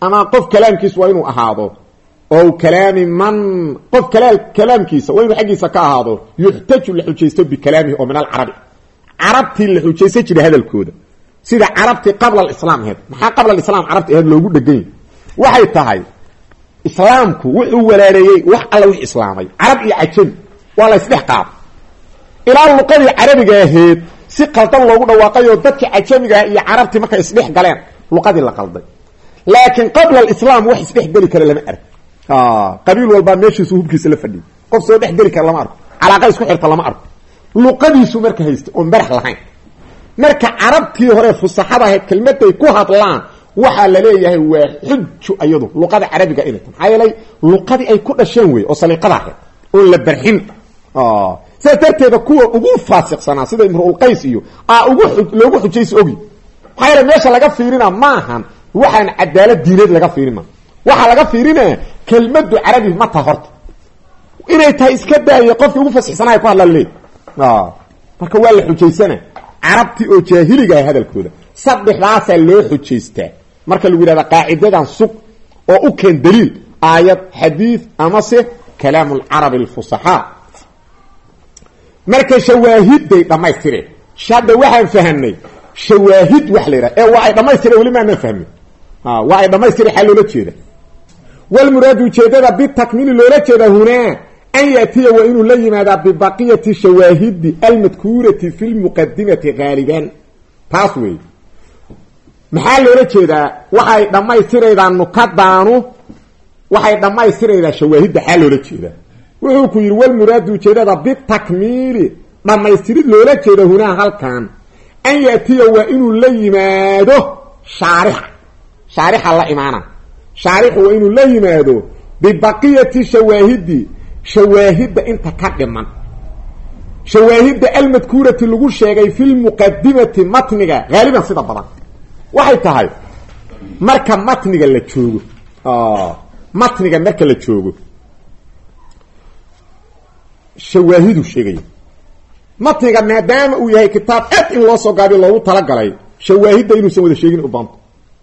ama qof kalaamkiisa waa inuu ahaado ow kalaami man qof kalaamkiisa waa inuu xaggiisa ka ahaado yuxtaju la xujaysto bikalaamihi oo min alcarabi. Carabtii la xujaysan jiray hadalkooda. Sida carabtii qabla alislaam aheyd maxaa qabla alislam carabti aheyd loogu dhegan yahy waxay tahay islaamku wuxuu walaareeyey wax alla wix islaamay carab iyo cajami waa la ysdhex qaada ilaa luqadii carabiga ahayd si qaldan loogu dhawaaqayoo dadkii cajamigaah iyo carabtii markay isdhex galeen luqadii la qalday. Laakiin qabla alislaam wax isdhex geli arg qabiil walbaa meeshiisu hubkiisa la fadhiyay qof soo dhex geli kara lama arko. Calaaqa isku xirta lama arko. Luqadiisu marka haystay oon barax lahayn. Marka carabtii hore fusaxada ahayd kelmaday ku hadlaan waxaa la leeyahay waa xuju ayadu luqada carabiga inay ta maxaa yeelay luqadii ay ku dhasheen wey oo saliiqada ahayd oon la barxin sidaas darteeda kuwa ugu faasiqsanaa sida imruulqays iyo a ugu loogu xujaysa ogi. Maxaa meesha laga fiirina maahan waxaan cadaalad diineed laga fiirima waxaa laga fiirinaya kelmadu carabi ma taha horta. Inay tahay iska daaye qofkii ugu fasixsanaya ku hadla laleey marka waa la xujaysana. Carabtii oo jaahiliga ah hadalkooda. Saddexdaasaa loo xujaystaa. Marka lagu yidhahda qaacidadan sug oo u keen daliil aayad xadiid amase kalaam lcarabi alfusaxaa marka shawaahiday dhammaystireen hadda waxaan fahamnay shawaahid wax la ee waa ay dhammaystireen weli maanaan fahmin. Waa ay dhammaystire xaa loola jeeda walmuraadu ujeedada bitakmiili loola jeeda hunaa an yaatiya waa inuu la yimaadaa bibaqiyati shawaahidi almadkuurati fi lmuqadimati haaliban taas wey maxaa loola jeedaa? Waxay dhammaystiraydaa nukadaanu waxay dhammaystiraydaa shawaahidda. Xaa loola jeedaa? Wuxuu ku yidhi walmuraadu ujeedada bitakmiili dhammaystirid loola jeeda hunaa halkan an yaatiya waa inuu la yimaado shaarixa. Shaarixa la imaana shaarixu waa inuu la yimaado bibaqiyati shawaahidi shawaahidda inta ka dhiman. Shawaahidda almadkuurati lagu sheegay fi lmuqadimati matniga haaliban sida badan. Waxay tahay marka matniga la joogo matniga marka la joogo shawaahidu sheegaya matniga maadaama uu yahay kitaab aad in loo soo gaabiyo loogu talagalay shawaahidda inuusan wada sheegin u baanto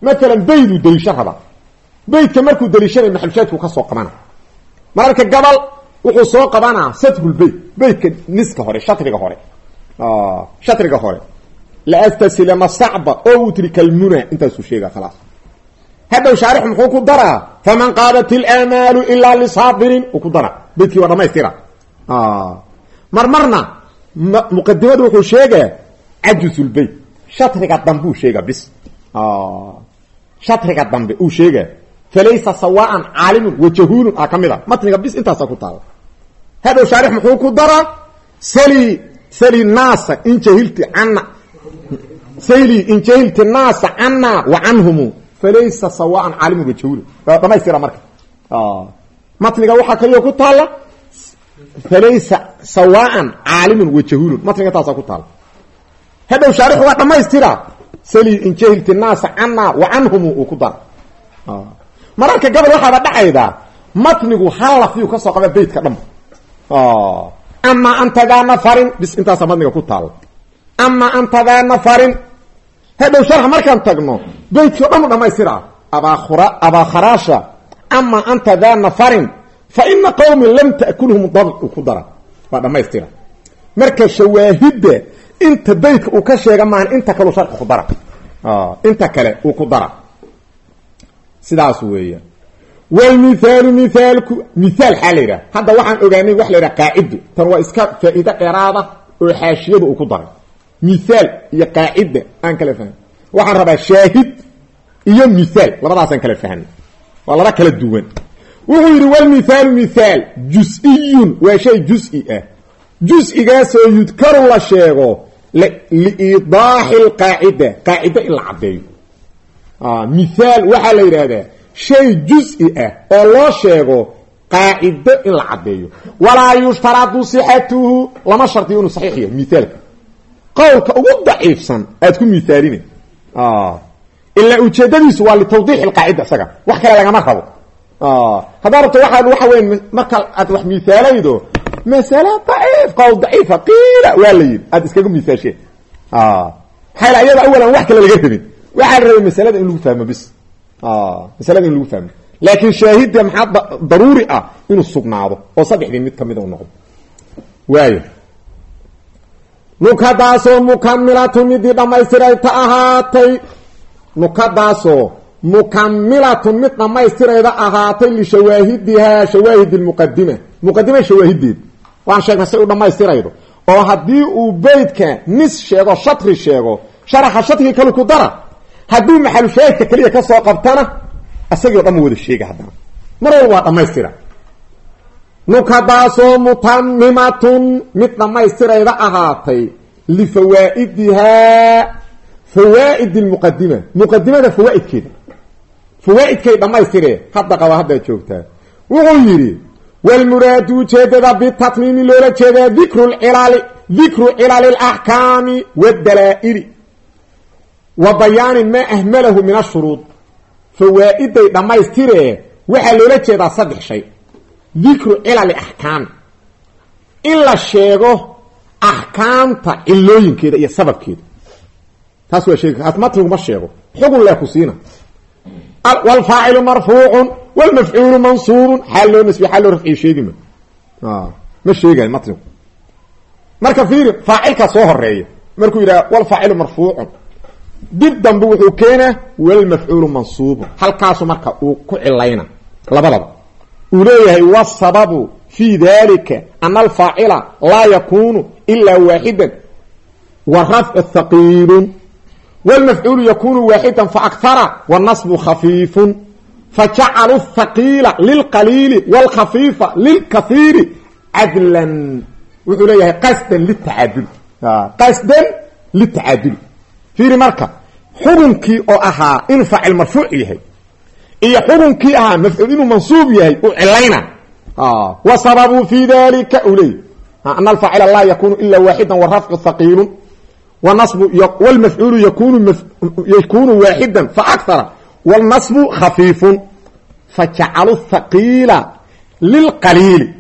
maalan bayduu rabaa beytka markuu daliishanay maxalushaadku ka soo qabana. Mararka gabal wuxuu soo qabanaa sadhulbeyt beytka niska hore shatriga hore. Shatriga hore. Laastasila sacba oo utrika almuna intaasuu sheega khalaas. Hadhow shaarix muxuu ku daraa faman qaadat ilamaalu ilaa lisaabirin uu ku daraa beytkii waa dhamaystira. Mar marna muqadimadu wuxuu sheegaa cajusulbeyt shatriga dambe uu sheegaa bis. Shatriga dambe uu sheegaa falaysa sawaan caalimun wajahuulun a ka mid a matniga bis intaasa ku taala hadhow shaarix muxuu ku daraa sali sali naasa in jahilti cana sali in jahilti naasa cana wa canhumu falaysa sawaan caalimun wajahuulun waa dhamaystira marka matniga waxaa kaliyo ku taala falaysa sawaan caalimun wajahuulun matniga intaasa ku taala hadhow shaarix waa dhamaystira sali in jahilti naasa cana wa canhumu uu ku dara mararka gabal waxaaba dhacaydaa matnigu hal lafyuu ka soo qaba beytka dhanba amaa antadaa nafarin bis intaasa matniga ku taala amaa antadaa nafarin hadhow sharx markaan tagno beytkii o dhan u dhamaystira. Abaa abakharaasha amaa anta daa nafarin fa ina qawmin lam ta'kulhum dab uu ku dara. Waa marka shawaahidda inta beytka uu ka sheega maahan inta kale u sharxi ku dara. Inta kale uu ku dara sidaas weeya wlmithaalu mithaalku mithaal xaa la yidhaha. Hadda waxaan ogaanay wax la yidhaha qaacido tan waa iska faa'iide dheeraada oo xaashiyadu uu ku daray. Mithaal iyo qaacida aan kala fahmay waxaan rabaa shaahid iyo mithaal. Labadaasaan kala fahnay waa laba kala duwan. Wuxuu yidhi wlmithaalu mithaal jus-iyun waa shay jus-i ah. Jus-igaasoo yudkaru la sheego liidaaxi lqaacida qaacida in la caddeeyo mithaal waxaa la yidhaahdaa shay jus-i ah oo loo sheego qaacido in la caddeeyo walaa yushtaradu sixatuhu lama shardiyo inuu saxiix yahay mithaalka qowlka ugu daciifsan aad ku mithaalina ilaa ujeedadiisu waa litawdiixi lqaacida isaga wax kale lagama rabo haddaa rabto waaad waxa weya marka aad wax mithaalaydo masale daciif qowl daciifa qiila waa la yidhi aad iskaga mithaasheen maxaa ayada awalan wax kale laga rabin waxaa rabay masalada in lagu fahmo bis. Masalada in lagu fahmo. Laakiin shaahidda maxaa daruuri ah inuu sugnaado oo saddexdii mid kamida u noqdo. Waayo. Nukadaasoo mukamilatun midii dhammaystirayta ahaatay. Nukadaasoo mukamilatun mid dhammaystirayda ahaatay lishawaahidihaa shawaahid lmuqadima muqadima shawaahideed waan sheegnay say u dhammaystiraydo. Oo haddii uu beydka nis sheego shatri sheego sharaxa shatrigi kale ku dara hadduu maxalushaahidka keliya ka soo qabtana isagii o dhan wada sheega haddana. Mar walba waa dhammaystira. Nukadaasoo mutamimatun mid dhammaystirayda ahaatay lifawaa'idihaa fawaa'id lmuqadima muqadimada fawaa'idkeeda. Fawaa'idkay dhammaystiree hadda qaba haddaa joogtaa. Wuxuu yidhi walmuraadu ujeedada bitatmiimi loola jeedaa dikru lcilaali dikru cilali alaxkaami waddalaa'ili wa bayaani maa ahmalahu min ashuruud. Fawaa'iday dhammaystiree waxaa loola jeedaa saddex shay. Dikru cilali axkaam in la sheego axkaamta cilooyinkeeda iyo sababkeeda. Taas waa sheegi kaas matnigu ma sheego xugun lee ku siina. Wlfaacilu marfuucun wlmafcuulu mansuubun xaal loo nasbiy xaal loo rafciyo sheegima ma. Sheegayo matnigu marka fiiri faacilkaa soo horreeya markuu yidhaha wlfaacilu marfuucun dib dambe wuxuu keenaa wlmafcuulu mansuubun halkaasu marka uu ku cilayna labadaba. Uu leeyahay wsababu fi dalika ana alfaacila laa yakunu ila waaxida wa rafcu thaqiilun. Wlmafcuulu yakunu waaxida faakara wاnasbu khafiifun. Fajacaluu thaqiila lilqaliili wاlkhafiifa lilkaiiri cadlan. Wuxuu leeyahay qasdan litacadul qasdan litacadul fiiri marka xukunkii oo ahaa inuu faacil marfuuc yahay iyo xukunkii ahaa mafcuul inuu mansuub yahay u cilayna wa sababuu fi dalika u leey ana alfaacila laa yakunu ila waaxida warafcu thaqiilun wanasbu wlmafcuulu yakunu yakunu waaxida faakara wاlnasbu khafiifun fajacalu thaqiila lilqaliili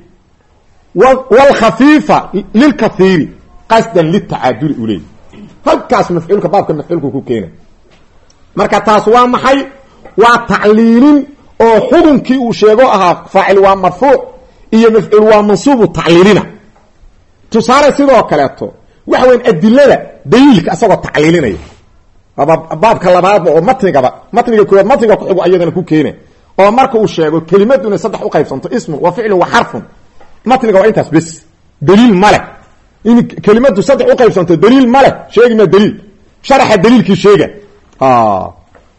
wاlkhafiifa lilkaiiri qasdan litacaduli u leey halkaas mafcuulka baabka mafcuulka ku keena marka taas waa maxay? Waa tacliilin oo xukunkii uu sheego ahaa faacil waa marfuuc iyo mafcuul waa mansuubu tacliilina. Tusaale sidoo kaleeto waxa weyan adilada daliilka isagoo tacliilinaya. Baabka labaadba oo matnigaba matniga koowaad matniga kuxigu ayadana ku keena oo marka uu sheego kelimadu inay saddex uqaybsanto ismun wa ficlun wa xarfun matniga waa intaas bes. Daliil male in kelimadu saddex uqaybsanto daliil male sheegi ma daliil. Sharaxa daliilkii sheega.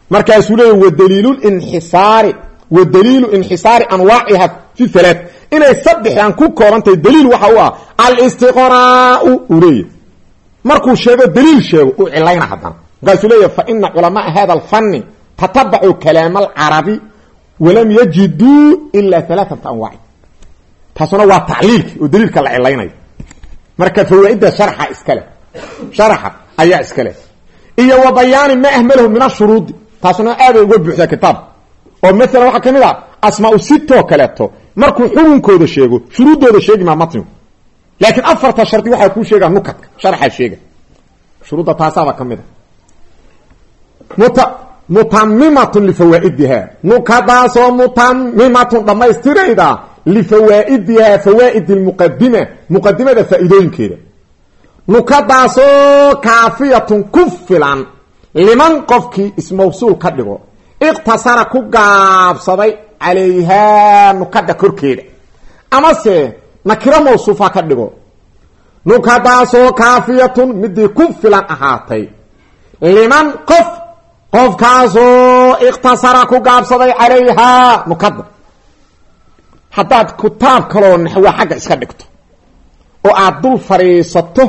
Markaasuu leeya wadaliilulnxisaari wa daliilu inxisaari anwaaciha fi halaa inay saddexdan ku koobantahay daliil waxa u ah alistiqraau. Uu leeyahy markuu sheego daliil sheego uu cilayna haddana markaasuu fa ina culamaaa hada alfanni tatabacuu kalaama alcarabi walam yajiduu ila alaaata anwaaci taasuna waa tacliilkii oo daliilka la cilaynayo marka fawaaidda sharxa iskale sharaxa ayaa iska leh. Iyo wa ma ahmalahu min ashuruudi taasuna aaday uga buuxdaa kitaabka oo maalan waxaa ka mid ah asmaa sitoo kaleeto markuu xukunkooda sheego shuruuddooda sheegi maa matnigu laakiin afarta shardi waxaa kuu sheegaa nukadka sharaxaa sheega. Shuruudda taasaaba ka mid a. Mut mutamimatun lifawaa'idiha nukadaasoo mutamimatun dhammaystirayda lifawaa'idihaa fawaa'id lmuqadima muqadimada faa'iidooyinkeeda nukadaasoo kaafiyatun ku filan liman qofkii ismawsuul ka dhigo iqtasara ku gaabsaday calayhaa nukada korkeeda amase nakiro mawsuufa ka dhigo nukadaasoo kaafiyatun midii ku filan ahaatay liman qof qofkaasoo iqtasara ku gaabsaday calayhaa nukada haddaad kitaab kaloo naxwa xagga iska dhigto oo aad dul fadhiisato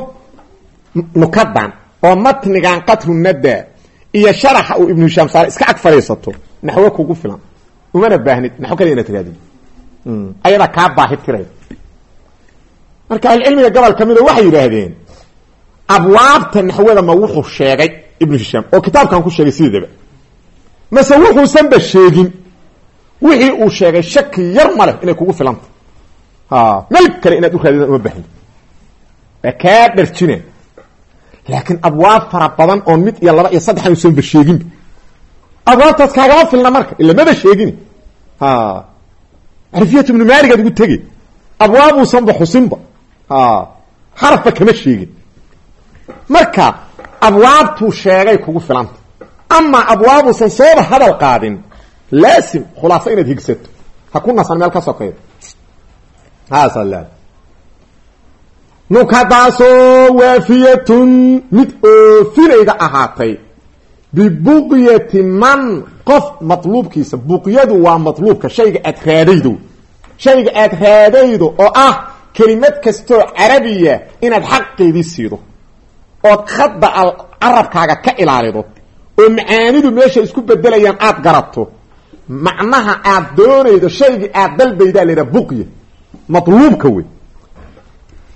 nukadan oo matnigan qatru nada iyo sharaxa uu ibnu hishaam saale iska ag fadhiisato naxwo kugu filan. Umana baahnid naxwo kale inaad tiraadin ayadaa kaa baahi tiray. Marka ahlucilmiga gobol ka mida waxay yidhaahdeen abwaabta naxwada ma wuxuu sheegay ibnu hishaam oo kitaabkan ku sheegay sideedaba mase wuxuusanba sheegin wixii uu sheegay shaki yar ma leh inay kugu filanta mel kale inaad u raadida uma baahni waa kaa dharjine. Laakiin abwaab fara badan oo mid iyo laba iyo saddex usanba sheeginba abwaabtaas kaagama filna marka ila maba sheegin arifiyat ibnu maaligaad ugu tegi. Abwaabuusanba xusinba. Xarafba kama sheegin. Marka abwaabtuu sheegay kugu filanta ama abwaabuusan sooba hadal qaadin laasim khulaaso inaad higsato ha ku nasan meel ka sokeeyo haasala nukadaasoo waafiyatun mid oofinayda ahaatay bibuqyati man qof matluubkiisa buqyadu waa matluubka shayga aad raadaydo shayga aad raadaydo oo ah kelimad kastoo carabiya inaad xaqeedii siido ood khadda al carabkaaga ka ilaalido oo macaanidu meesha isku bedelayaan aad garato macnaha aad doonaydo shaygii aad dalbaydaa la yidhaha buqya matluubka wey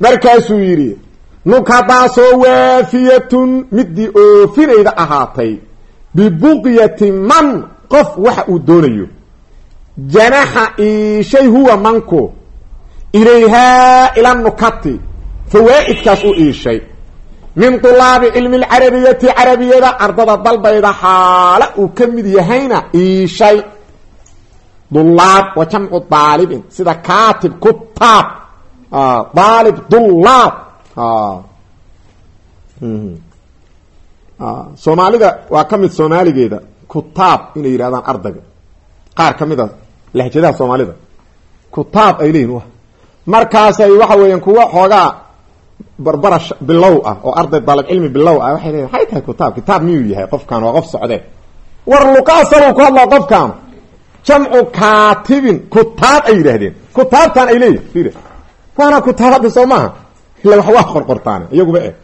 markaasuu yidhi nukadaasoo waafiyatun midii oofinayda ahaatay bibuqyati man qof waxa uu doonayo. Janaxa iishay huwa manku ilayhaa ila nukati. Fawaa'idkaas u iishay. Min tulaabi cilmi lcarabiyati carabiyada ardada dalbayda xaala uu ka mid yahayna iishay dulaab wa jamcu daalibin. Sida kaatib kutaab. Daalib dulaab soomaalida waa ka mid soomaaligeeda kutaab inay yidhahdaan ardayga qaar ka mid lahjadaha soomaalida kutaab ay leeyihiin markaasay waxa weeyaan kuwa xoogaa barbarash bilow ah oo arday dalab cilmi bilow ah waxay leeyihiin maxay tahay kutaab kitaab miyuu yahay? Qofkan waa qof socdee. War luqaasaluu ku hadlaa qofkan jamcu kaatibin kutaab ay yidhaahdeen. Kutaabtan ay leeyihiin waana kutaab hadda soo maaha. Ila wax waa qorqortaan iyaguba eh.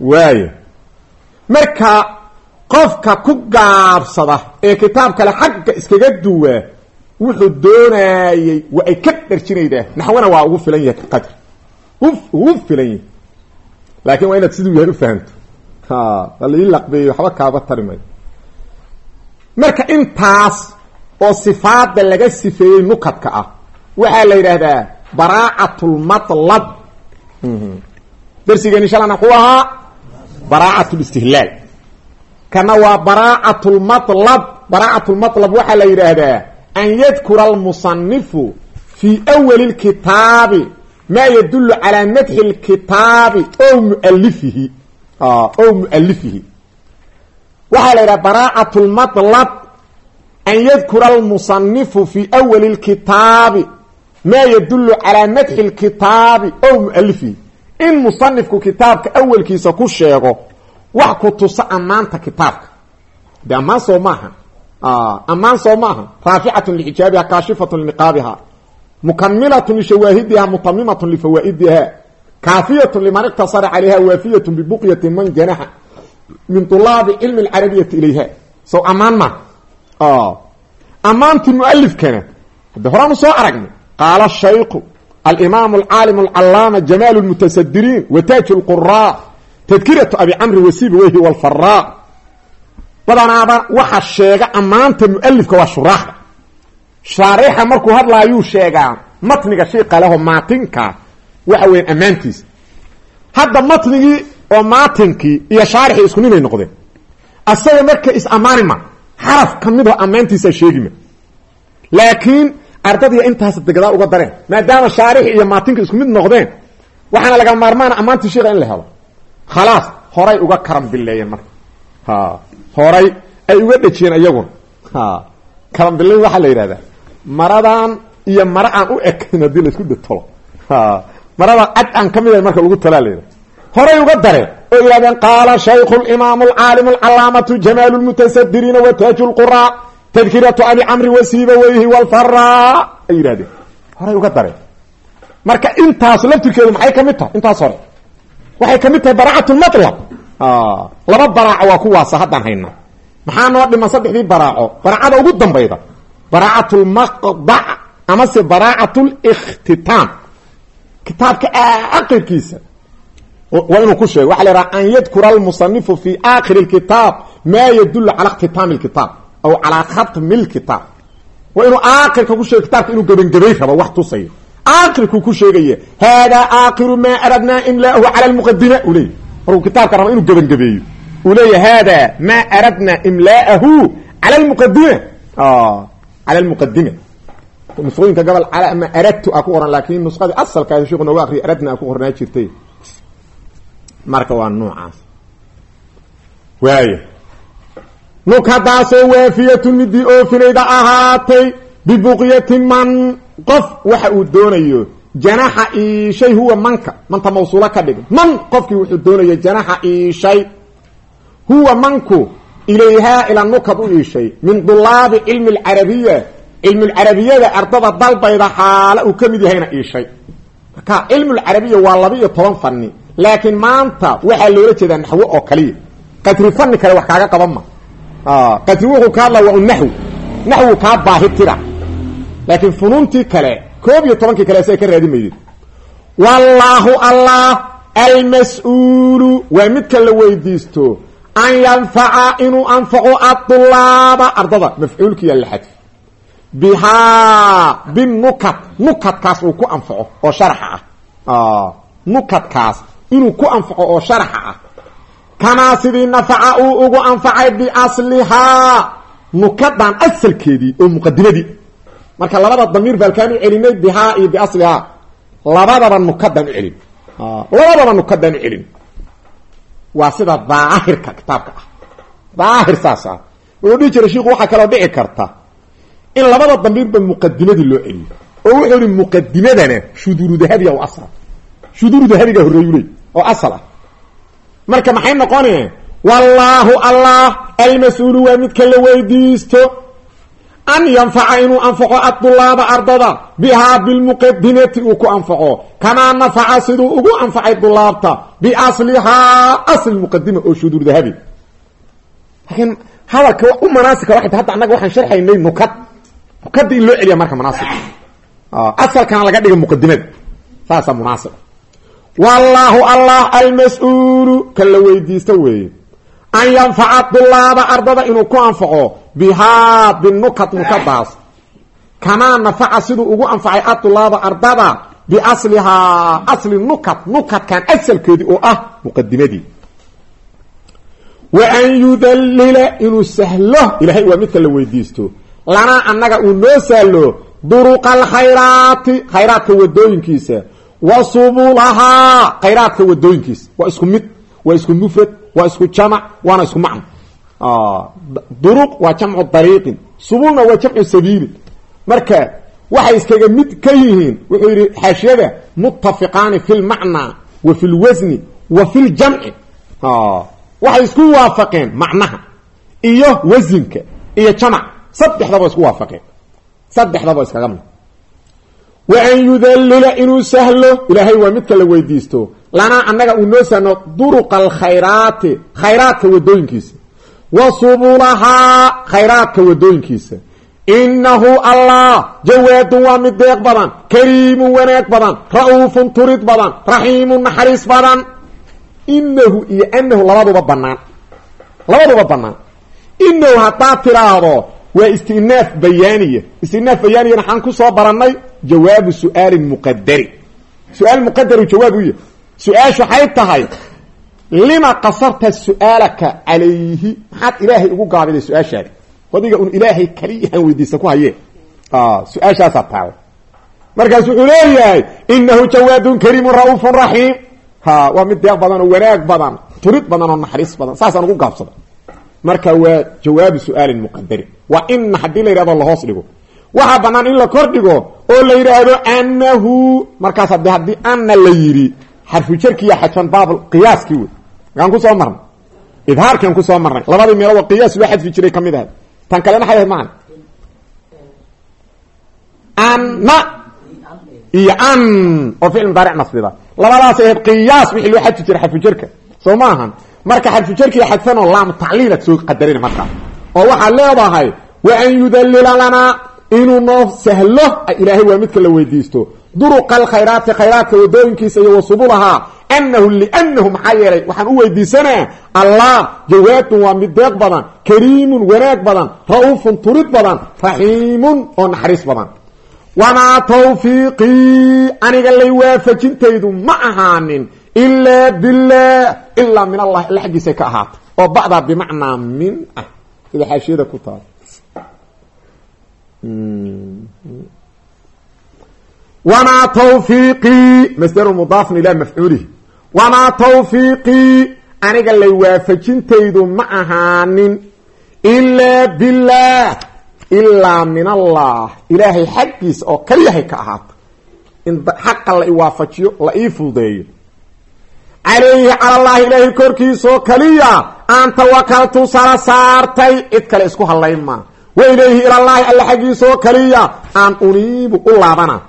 Waayo marka qofka ku gaabsada ee kitaab kale xagga iskaga duwaa wuxuu doonayey waa ay ka dharjinaydaa. Naxwana waa ugu filan yahay qadri. Ugu filan yahay. Laakiin waa inaad siduu yahay ufahamto laii laqbeeyey waxba kaaba tari mayo marka intaas oo sifaada laga sifeeyey nukadka ah waxaa la yidhaahdaa baraacat lmatlab darsigeeni shalana wuxuu ahaa baraacat listihlaal kana waa baraacat lmalab baraacat lmalab waxaa la yidhaahdaa an yadkura almusanifu fii awali lkitaabi maa yadulu calaa madxi lkitaabi o mualifihi o mualifihi waxaa la yidhaha baraacat lmalab an yadkura almusanifu fii awali lkitaabi maa yadulu calaa madxi lkitaabi o mualifihi in musanifku kitaabka awalkiisa ku sheego wax ku tusa ammaanta kitaabka. De ammaan soo maaha? Ammaan soo maaha? Raaficatun lixijaabiha kaashifatun liniqaabiha mukamilatun lishawaahidiha mutamimatun lifawaa'idiha kaafiyatun liman iqtasara calayha waafiyatun bibuqyati man janaxa min tulaabi cilmi alcarabiyati ilayha. So ammaan maaha ammaantii mualifkana hadde horaanu soo aragnay qaala shaykhu alimaam alcaalim alcalaama jamaal lmutasadiriin wa taaj lquraa tadkiratu abi camri wasiib weyhi walfaraa badanaaba waxa sheega ammaanta mualifka waa shuraaxda shaarixa markuu hadlaayuu sheegaa matniga shiiqa leho maatinka waxa weya ammaantiisa hadda matnigii oo maatinkii iyo shaarixii isku ninay noqdeen. Asaga marka is ammaani ma xaraf ka midoo ammaantiisa sheegima laakiin ardadiya intaas degdaa uga dareen maadaama shaarixi iyo maatinka isku mid noqdeen waxaana laga maarmaana ammaantii sheika in la helo. Khalaas horay uga karam bileeyeen marka. Ha horay ay uga dhejiyeen iyaguna ha karam bileyn waxaa la yidhahdaa maradan iyo mara aan u ekayn haddii la isku detolo ha maradan cad aan ka mid ahay marka lagu tolaa la yidhahda horay uga dareen oo yidhahdeen qaala shaykhu limaam alcaalim alcalaamatu jamaalu lmutasadiriina wa taaju lquraa tadkiratu abi camri wasiiba weyhi walfaraa ay yidhahdeen horay uga dareen marka intaas laftirkeedu maxay ka tahay? Intaas hore. Waxay ka mid tahay baraacatlmalab laba baraaco waa kuwaasa haddaan hayna maxaa noo dhiman saddexdii baraaco? Baraacada ugu dambayda baraacatlmaqdac amase baraacatlkhtitaam kitaabka aqirkiisa waa inuu ku sheego waxa la yidhaha an yadkura almusanifu fi aakhiri اlkitaab maa yadulu cala khitami lkitaab aw calaa khatmi lkitaab waa inuu aakhirka ku sheego kitaabka inuu gebangabay rabo wax tusayo aakhirkuu ku sheegaye haadaa aakhiru maa aradnaa imlaahu cala almuqadima u leeyay markuu kitaabka rabo inuu gebangabeeyo uu leeya hada maa aradnaa imlaahu cala almuqadima cala almuqadima nusqooyinka gobol maa aradtu a ku qoran laakiin nusqadii asalkaas sheekhu nooga akriya aradna a ku qornaa jirtay marka waa noocaas waaya nukadaasoo waafiyatun midii oofinayda ahaatay bibuqyati man qof waxa uu doonayo janaxa iishay huwa manka manta mawsuulo ka dhig. Man qofkii wuxuu doonayo janaxa iishay huwa manku ilayhaa ila nukad u iishay min dulaabi cilmi alcarabiya. Cilmulcarabiyada ardada dalbayda xaala uu ka mid yahayna iishay marka cilmulcarabiya waa laba iyo toban fani laakiin maanta waxaa loola jeedaa naxwo oo kaliya. Qadri fani kale wax kaaga qaban ma. Qadri wuxuu ka hadla waa naxw naxwu kaa baahi tira. Laakiin funuuntii kale koob iyo tobankii kale sa ka raadi maydid wallaahu allah almas-uulu waa midka la weydiisto. An yanfaca inuu anfaco adulaaba ardada mafcuulkiiya la xadfi. Bihaa binukad nukadkaas uu ku anfaco oo sharaxa ah. Nukadkaas inuu ku anfaco oo sharaxa ah. Kamaa sidii nafaca uu ugu anfacay biaslihaa nukadan asalkeedii oo muqadimadii marka labada damiir baalkaan u celinay bihaa iyo biaslihaa labadaba nukadaan u celin. Labadaba nukadaan u celin. Sida daahirka kitaabka ah. Daahir saas ah. Wuxuu dhihi jiray shiku waxaa dhici karta in labada damiirba muqadimadii loo celiyo oo wuxuu ihi muqadimadana shuduuru dahabiga asal shuduuru dahabiga horreeyu ley oo asal ah. Marka maxay noqoneen wallaahu allah almas-uulu waa midka la weydiisto. An yanfaca inuu anfaco adulaaba ardada bihaa bilmuqadimati uu ku anfaco. Kamaa nafaca siduu ugu anfacay dulaabta biaslihaa asl muqadima oo shuduur dahabi. Laakiin hadalka u manaasibka waa hadda annaga waxaan sharxaynay nukad nukada in loo celiya marka manaasib. Asalkana laga dhiga muqadimada saasaa munaasib wallaahu allah almas-uulu kan la weydiisto weeye. An yanfaca dulaaba ardada inuu ku anfaco bihaa binukad nukadaas kamaa nafaca siduu ugu anfacay adulaaba ardada biaslihaa asli nukad nukadkan asalkeedii oo ah muqadimadii wa an yudallila inuu sahlo ilahay waa midka la weydiisto. Lanaa annaga uu noo sahlo duruqa alkhayraati khayraadka wadooyinkiisa wa subulahaa khayraadka wadooyinkiisa waa isku mid waa isku mufrad waa isku jamac waana isku macno. Duruq waa jamcu dariiqin. Subulna waa marka waxay iskaga mid ka yihiin wuxuu yidhi xaashiyada muttafiqaani fi lmacnaa wa fi lwasni wa fi ljamci waxay isku waafaqeen macnaha iyo wasinka iyo jamac. Saddexdaba isku waafaqeen. Saddexdaba iskaga mid wa an yudallila inuu sahlo ilaahay waa midka la weydiisto lanaa annaga uu noo sahno duruqa alkhayraati khayraadka wadooyinkiisa wa subulahaa khayraadka wadooyinkiisa inahu allah jawaadun waa mid deeq badan kariimun wanaag badan ra'uufun turid badan raxiimun naxariis badan inahu iyo anahu labaduba banaan labaduba banaan inahu haddaad tiraahdo waa istinaaf bayaaniya istinaaf bayaaniya waxaan ku soo jawaabu su'aalin muqadari su'aal muqadaru jawaab u yahy su'aashu waxay tahay. Lima qasarta su'aalaka calayhi maxaad ilaahay ugu gaabiday su'aashaadi adiga un ilaahay kaliyahan weydiista ku haye su'aashaasaa taala markaas wuxuu leeyahay inahu jawaadun kariimun ra'uufun raxiim. Ha waa mid deeq badan oo wanaag badan turid badan oo naxariis badan. Saasaan ugu gaabsada marka waa jawaabu su'aalin muqadarin waa ina haddii la yidhahdo lahoos dhigo waxaa banaan in la kor dhigo oo la yidhaahdo anahu markaas hade haddii ana la yidhi xarfujarkiiya xadfan baab qiyaaskii wey makaan ku soo marnay. Idhaarkian ku soo marnay. Labadii meeloodoo qiyaas loo xadfi jiray ka mid ahayd tan kale maxay ahayd anna iyo an oo ficil mudaaric nasbida labadaasay ahayd qiyaas wixii loo xadfi jiray xarfujarka soo ma ahan. Marka xarfujarkiiya xadfan oo laamu tacliilad soo qadarina markaa oo waxaad leedahay wa an yudallila inuu noo sahlo ilaahay waa midka la weydiisto. Duruqa alkhayraati khayraadka wadooyinkiisa iyo wa subulahaa anahu liannahu maxaa yeelay waxaan u weydiisanaa allah jawaadun waa mid deeq badan kariimun wanaag badan ra'uufun turid badan raxiimun oo naxariis badan. Wamaa tawfiiqii aniga lay waafajintaydu ma ahaanin ilaa bilah ilaa min allah alla xaggiisay ka ahaatay. Oo bacdaa bimacnaa min ah. Sida xaashiyada ku taal wamaa tawfiiqii masdaru mudaafun ilaa mafcuulihi wamaa tawfiiqii aniga lay waafajintaydu ma ahaanin. Ilaa billaah ilaa min allah ilaahay xaggiisa oo kaliyahay ka ahaata in xaqa la iwaafajiyo la ii fududeeyo. Calayhi cala allahi ilaahay korkiisaoo kaliya aan tawakaltu sala saartay cid kale isku hadlayn wa ilayhi ilallaahi alla xaggiisaoo kaliya aan uniibu u laabana.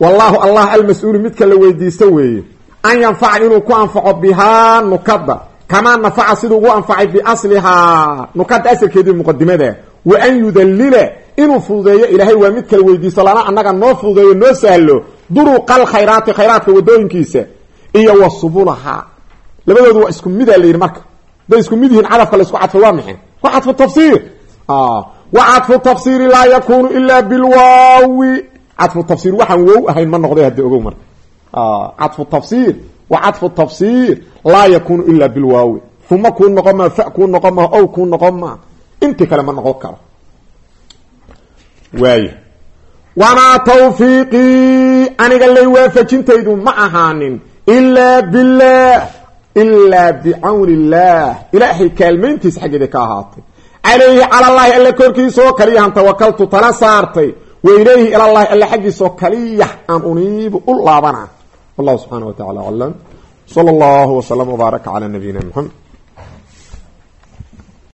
Wallaahu allah almas-uulu midka la weydiisto weeye. An yanfaca inuu ku anfaco bihaa nukada kamaa nafaca siduu ugu anfacay biaslihaa nukada asalkeedii muqadimada wa an yudallila inuu fududeeyo ilaahay waa mid kala weydiisto lana annaga noo fududeeyo noo sahlo duruqa alkhayraati khayraadka wadooyinkiisa iyo wa subulahaa labadoodu waa isku midaa la yidhi marka. Haday isku mid yihiin cadafka la cadfay waa wa cadfu tafsiir wa cadfu tafsiiri laa yakunu ila bilwaawi cadfu tafsiir waxaan wow ahayn ma noqday haddi ogow marka cadfu tafsiir wa cadfu tafsiir laa yakunu ila bilwaawi uma kuu noqon maa fa kuu noqon maa ow kuu noqon maa. Intii kale ma noqon karo. Waaya wamaa tawfiiqii aniga lay waafajintaydu ma ahaanin ilaa billaah ilaa bicawni illaah ilaahay kaalmayntiisa xaggeeda ka ahaatay calayhi cala allahi alla korkiisaoo kaliyahan tawakaltu tala saartay wa ilayhi ila llahi alla xaggiisaoo kaliya aan uniibu u laabana wallahu subxaana wa tacala aclam sala allahu wslama wbaaraka cala nabiyina